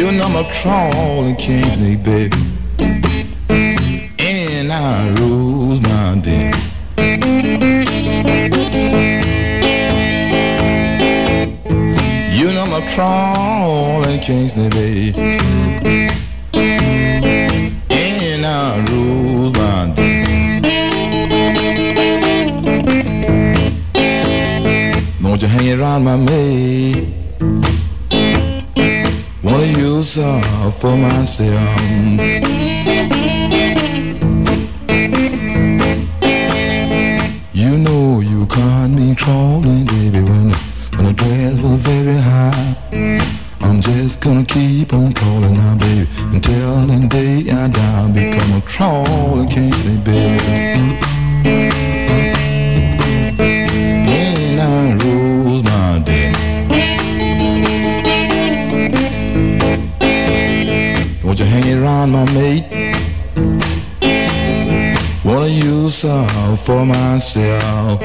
You know I'm crawling king snake, baby. And I rose my day. Baby. And my day. Don't you hang around my maid. Wanna use her for myself. keep on calling my baby until the day I die. Become a crawler, can't sleep, baby. And I rose my day. Don't you hang around, my mate? Wanna use her for myself.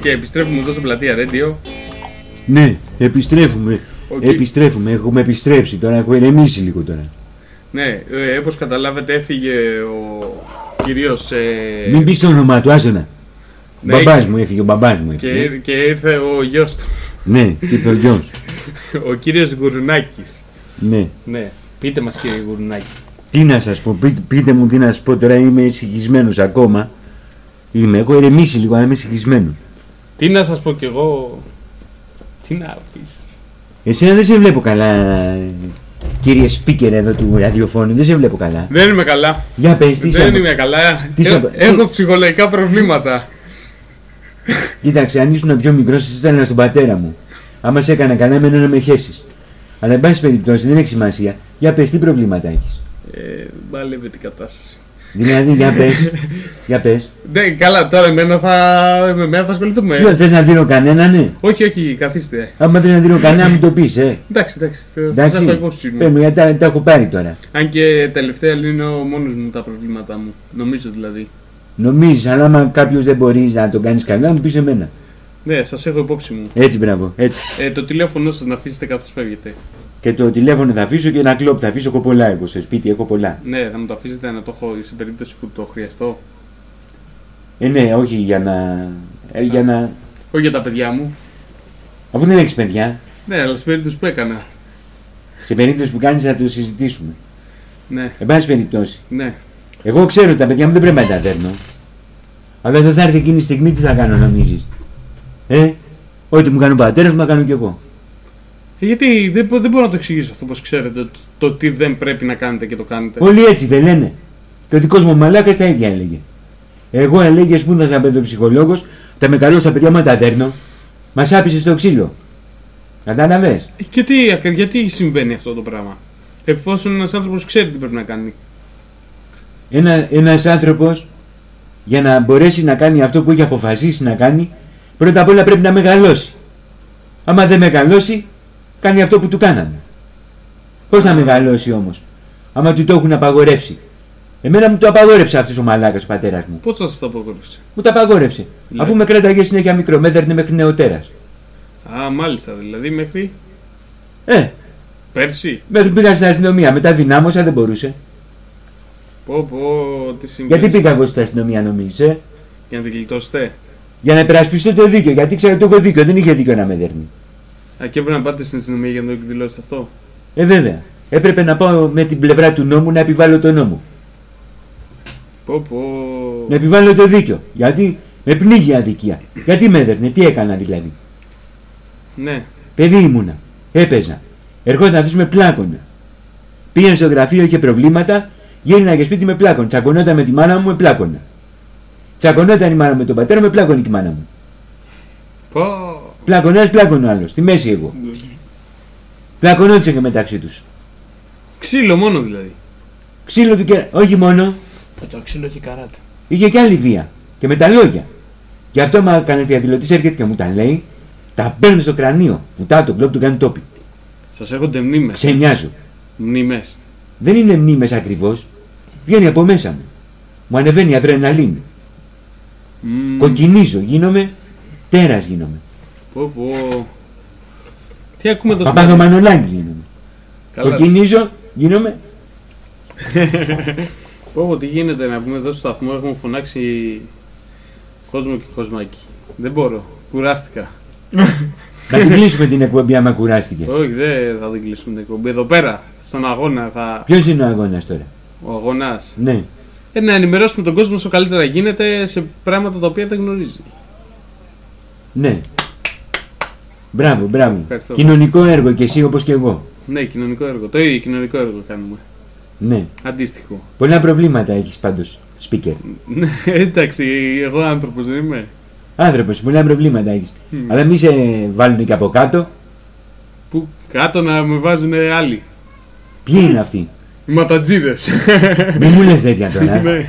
Και επιστρέφουμε εδώ στο πλατεία Radio. Ναι, επιστρέφουμε. Οκ. Επιστρέφουμε, έχουμε επιστρέψει τώρα, έχουμε ηρεμήσει λίγο τώρα. Ναι, ε, όπως καταλάβετε έφυγε ο κυρίως... Ε, Μην πεις το όνομά του, άσ' τονα. Ναι, μπαμπάς και- μου έφυγε, ο μπαμπάς μου και, έφυγε. ήρ- και ήρθε ο γιος του. Ναι, και ήρθε ο γιος. ο κύριος Γουρνάκης. Ναι. Ναι, πείτε μας κύριε Γουρνάκη. Τι να σας πω, πείτε, πείτε μου τι να σας πω τώρα, είμαι συγχυσμένος ακόμα. Είμαι, έχω ηρεμήσει λίγο, αλλά είμαι συγχυσμένος. Τι να σας πω κι εγώ... Τι να πεις. Εσένα δεν σε βλέπω καλά, κύριε speaker εδώ του ραδιοφώνου, δεν σε βλέπω καλά. Δεν είμαι καλά. Για πες, τι Δεν σαν- είμαι καλά. τι Ε, σαν- Έχω ψυχολογικά προβλήματα. Κοίταξε, αν ήσουν πιο μικρός, εσύ ήταν στον πατέρα μου. Άμα σε έκανα καλά, εμένα να με χέσεις. Αλλά εν πάση περιπτώσει δεν έχει σημασία. Για πες, τι προβλήματα έχεις; Ε, Μπάλευε την κατάσταση. Δηλαδή, για πες. για πες. Ναι, καλά, τώρα εμένα θα, με εμένα θα ασχοληθούμε. Τι θες να δίνω κανένα, ναι; Όχι, όχι, καθίστε. Άμα δεν να δίνω κανένα, μην το πεις, ε. Εντάξει, εντάξει, θα- θα Εντάξει. σας έχω υπόψη μου. Πες μου, γιατί τα, τα έχω πάρει τώρα. Αν και τελευταία λύνω μόνος μου τα προβλήματά μου. Νομίζω δηλαδή. Νομίζεις, αλλά άμα κάποιος δεν μπορείς να τον κάνεις καλά, μου πεις εμένα. Ναι, σας έχω υπόψη μου. Έτσι, μπράβο, έτσι. Ε, το τηλέφωνο σας να αφήσετε καθώς φεύγετε. Και το τηλέφωνο θα αφήσω και ένα κλόπ. Θα αφήσω έχω πολλά εγώ στο σπίτι, έχω πολλά. Ναι, θα μου το αφήσετε να το έχω σε περίπτωση που το χρειαστώ. Ε, ναι, όχι για να. Ε, για να. Όχι για τα παιδιά μου. Αφού δεν έχεις παιδιά, Ναι, αλλά σε περίπτωση που έκανα. σε περίπτωση που κάνεις θα το συζητήσουμε. Ναι, Εν πάση περιπτώσει. ναι. Εγώ ξέρω ότι τα παιδιά μου δεν πρέπει να τα δέρνω. Αλλά δεν θα έρθει εκείνη τη στιγμή τι θα κάνω νομίζεις; Ε, ό,τι μου κάνει ο πατέρας μου να κάνω κι εγώ. Ε, Γιατί δεν, μπο- δεν μπορώ να το εξηγήσω αυτό, όπως ξέρετε, το, το τι δεν πρέπει να κάνετε και το κάνετε. Όλοι έτσι δεν λένε. Και ο δικός μου μαλάκας τα ίδια έλεγε. Εγώ έλεγε σπούδασα παιδοψυχολόγο, τα με καλό στα παιδιά μου να τα δέρνω. Μας άπησε στο ξύλο. Κατάλαβες; Ε, Γιατί, ακα- γιατί συμβαίνει αυτό το πράγμα; Εφόσον ένας άνθρωπος ξέρει τι πρέπει να κάνει. Ένα ένας άνθρωπος για να μπορέσει να κάνει αυτό που έχει αποφασίσει να κάνει, πρώτα απ' όλα πρέπει να μεγαλώσει. Άμα δεν μεγαλώσει, κάνει αυτό που του κάναμε. Πώς θα μεγαλώσει όμως, άμα του το έχουν απαγορεύσει. Εμένα μου το απαγόρευσε αυτός ο μαλάκας ο πατέρας μου. Πώς θα σας το αποκορύψει. Μου το απαγόρευσε. Δηλαδή; Αφού με κράταγε συνέχεια μικρό, με έδερνε μέχρι νεοτέρας. Α, μάλιστα, δηλαδή μέχρι; Ε, πέρσι; μέχρι που πήγα στην αστυνομία, μετά δυνάμωσα, δεν μπορούσε. Πω πω, τι συμβαίνει. Γιατί πήγα εγώ στην αστυνομία νομίζεις, ε; Για να την γλιτώσετε; Για να υπερασπιστώ το δίκαιο, γιατί ξέρω ότι έχω δίκιο, δεν είχε δίκιο να με δέρνει. Α, και έπρεπε να πάτε στην αστυνομία για να το εκδηλώσετε αυτό; Ε, βέβαια. Έπρεπε να πάω με την πλευρά του νόμου να επιβάλλω το νόμο. Πω πω. Να επιβάλλω το δίκιο. Γιατί με πνίγει η αδικία. Γιατί με έδερνε, τι έκανα δηλαδή. Ναι. Παιδί ήμουνα. Έπαιζα. Ερχόταν αυτός με πλάκωνα. Πήγαινε στο γραφείο, είχε προβλήματα. Γύρναγε σπίτι με πλάκων. Τσακωνόταν με τη μάνα μου, με πλάκωνα. Τσακωνόταν η μάνα με τον πατέρα, με πλάκωνε και η μάνα μου. Πω. Πλάκωνες ένα, πλάκωνε ο άλλος. Στη μέση εγώ. Πλακωνόντουσαν και μεταξύ τους. Ξύλο μόνο δηλαδή. Ξύλο του και. Όχι μόνο, Το ξύλο έχει καράτα. είχε και άλλη βία. Και με τα λόγια. Γι' αυτό μα έκανε διαδηλωτής, έρχεται και μου τα λέει. Τα παίρνω στο κρανίο. Βουτάω τον κλόπ του κάνει τόπι. Σας έχονται μνήμες. Ξενιάζω. Μνήμες. Δεν είναι μνήμες ακριβώς. Βγαίνει από μέσα μου. Μου ανεβαίνει η αδρεναλίνη. Μμμ. Κοκκινίζω. Γίνομαι. Τέρας γίνομαι. Πω πω. Τι ακούμε εδώ στο Παπαδομανολάκης γίνομαι. Καλά. Κοκκινίζω, γίνομαι. Πω πω, τι γίνεται να πούμε εδώ στο σταθμό έχουμε φωνάξει κόσμο και κοσμάκι. Δεν μπορώ. Κουράστηκα. Θα την κλείσουμε την εκπομπή άμα κουράστηκες. Όχι, δεν θα την κλείσουμε την εκπομπή. Εδώ πέρα, στον αγώνα θα. Ποιος είναι ο αγώνας τώρα; Ο αγώνας. Ναι. Ε, να ενημερώσουμε τον κόσμο όσο καλύτερα γίνεται σε πράγματα τα οποία δεν γνωρίζει. Ναι. Μπράβο, μπράβο. Ευχαριστώ. Κοινωνικό έργο και εσύ όπως και εγώ. Ναι, κοινωνικό έργο. Το ίδιο κοινωνικό έργο κάνουμε. Ναι. Αντίστοιχο. Πολλά προβλήματα έχεις πάντως, speaker. Ναι, εντάξει, εγώ άνθρωπος δεν είμαι. Άνθρωπος, πολλά προβλήματα έχεις. Μμ. Αλλά μη σε βάλουν και από κάτω. Που κάτω να με βάζουν άλλοι. Ποιοι είναι αυτοί; Οι ματατζίδες. Μη μου λες τέτοια τώρα. Ναι.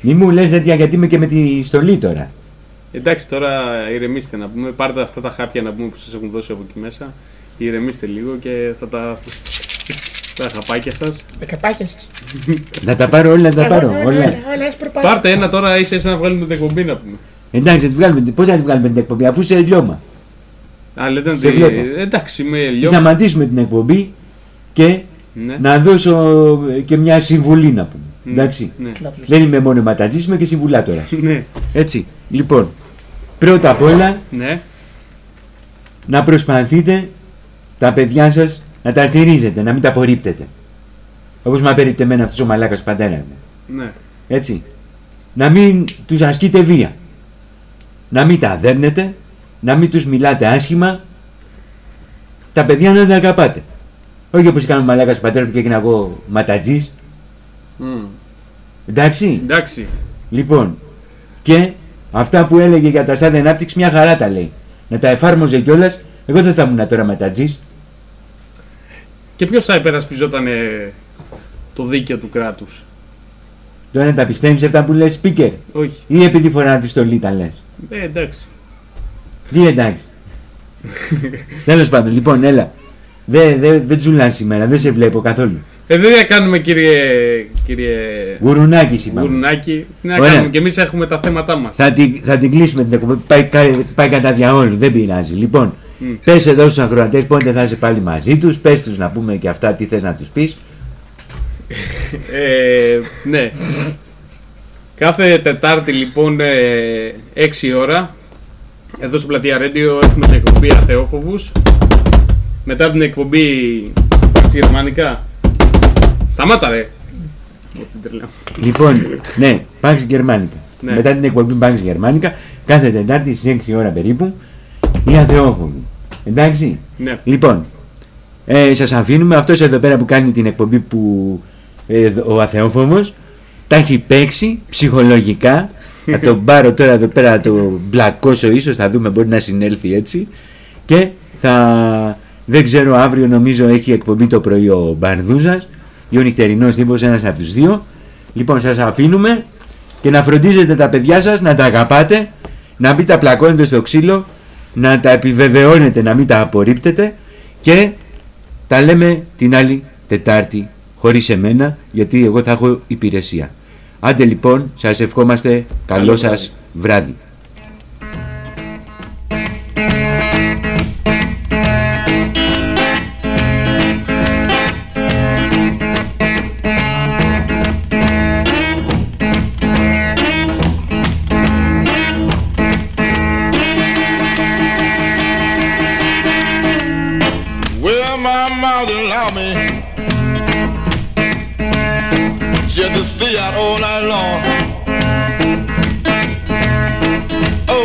Μη μου λες τέτοια γιατί είμαι και με τη στολή τώρα. Εντάξει, τώρα ηρεμήστε να πούμε. Πάρτε αυτά τα χάπια να πούμε που σας έχουν δώσει από εκεί μέσα. Ηρεμήστε λίγο και θα τα. τα χαπάκια σας. Τα καπάκια σας. Να τα πάρω όλα, να τα πάρω. Όλα. Πάρτε ένα τώρα, ίσα ίσα να βγάλουμε την εκπομπή να πούμε. Εντάξει, θα τη βγάλουμε. Πώς θα τη βγάλουμε την εκπομπή, αφού είσαι λιώμα. Α, λέτε να Σε τη- βλέπω. Εντάξει, είμαι Θα λίγο. σταματήσουμε την εκπομπή και Ναι. να δώσω και μια συμβουλή να πούμε. Ναι, Εντάξει. ναι. Δεν είμαι μόνο ματατζής, είμαι και συμβουλάτορα. Ναι. Έτσι. Λοιπόν, πρώτα απ' όλα Ναι. να προσπαθείτε τα παιδιά σας να τα στηρίζετε, να μην τα απορρίπτετε. Όπως με απέριπτε εμένα αυτός ο μαλάκας ο πατέρα μου. Ναι. Έτσι. Να μην τους ασκείτε βία. Να μην τα δέρνετε, να μην τους μιλάτε άσχημα. Τα παιδιά να τα αγαπάτε. Όχι όπως έκανε ο μαλάκας ο πατέρα του και έγινα εγώ ματατζής. Μμ. Εντάξει. Εντάξει. Λοιπόν, και αυτά που έλεγε για τα στάδια ανάπτυξη μια χαρά τα λέει. Να τα εφάρμοζε κιόλας, εγώ δεν θα ήμουν τώρα ματατζής. Και ποιος θα υπερασπιζόταν ε, το δίκαιο του κράτους; Τώρα τα πιστεύεις αυτά που λες speaker; Όχι. Ή επειδή φορά τη στολή τα λες; Ε, εντάξει. Τι εντάξει. Τέλος πάντων, λοιπόν, έλα. Δεν δε, δεν τζουλάν σήμερα, δεν σε βλέπω καθόλου. Ε, δεν θα κάνουμε κύριε. κύριε... Γουρουνάκι είπαμε. Γουρνάκι. Τι να Ωραία. κάνουμε και εμείς έχουμε τα θέματά μας. Θα την, θα την κλείσουμε την εκπομπή. Πάει, κα- πάει κατά διαόλου, δεν πειράζει. Λοιπόν, Μμ. πες εδώ στους ακροατές πότε θα είσαι πάλι μαζί τους. Πες τους να πούμε και αυτά τι θες να τους πεις. Ε, ναι. Κάθε Τετάρτη λοιπόν ε, 6 ώρα εδώ στο Πλατεία Ρέντιο έχουμε την εκπομπή Αθεόφοβους μετά την εκπομπή Πάξη Γερμανικά Σταμάτα ρε Ό,τι τρελά. Λοιπόν, ναι, Pax Γερμανικά. Ναι. Μετά την εκπομπή Pax Γερμανικά, κάθε Τετάρτη στις 6 ώρα περίπου, η Αθεόφωνη. Εντάξει. Ναι. Λοιπόν, ε, σας αφήνουμε αυτός εδώ πέρα που κάνει την εκπομπή που ε, ο Αθεόφοβος τα έχει παίξει ψυχολογικά θα τον πάρω τώρα εδώ πέρα θα το μπλακώσω ίσως θα δούμε μπορεί να συνέλθει έτσι και θα δεν ξέρω αύριο νομίζω έχει εκπομπή το πρωί ο Μπαρδούζας ή ο νυχτερινός τύπος ένας από τους δύο λοιπόν σας αφήνουμε και να φροντίζετε τα παιδιά σας να τα αγαπάτε να μην τα πλακώνετε στο ξύλο να τα επιβεβαιώνετε να μην τα απορρίπτετε και τα λέμε την άλλη Τετάρτη χωρίς εμένα γιατί εγώ θα έχω υπηρεσία. Άντε λοιπόν, σας ευχόμαστε καλό, Καλό σας βράδυ.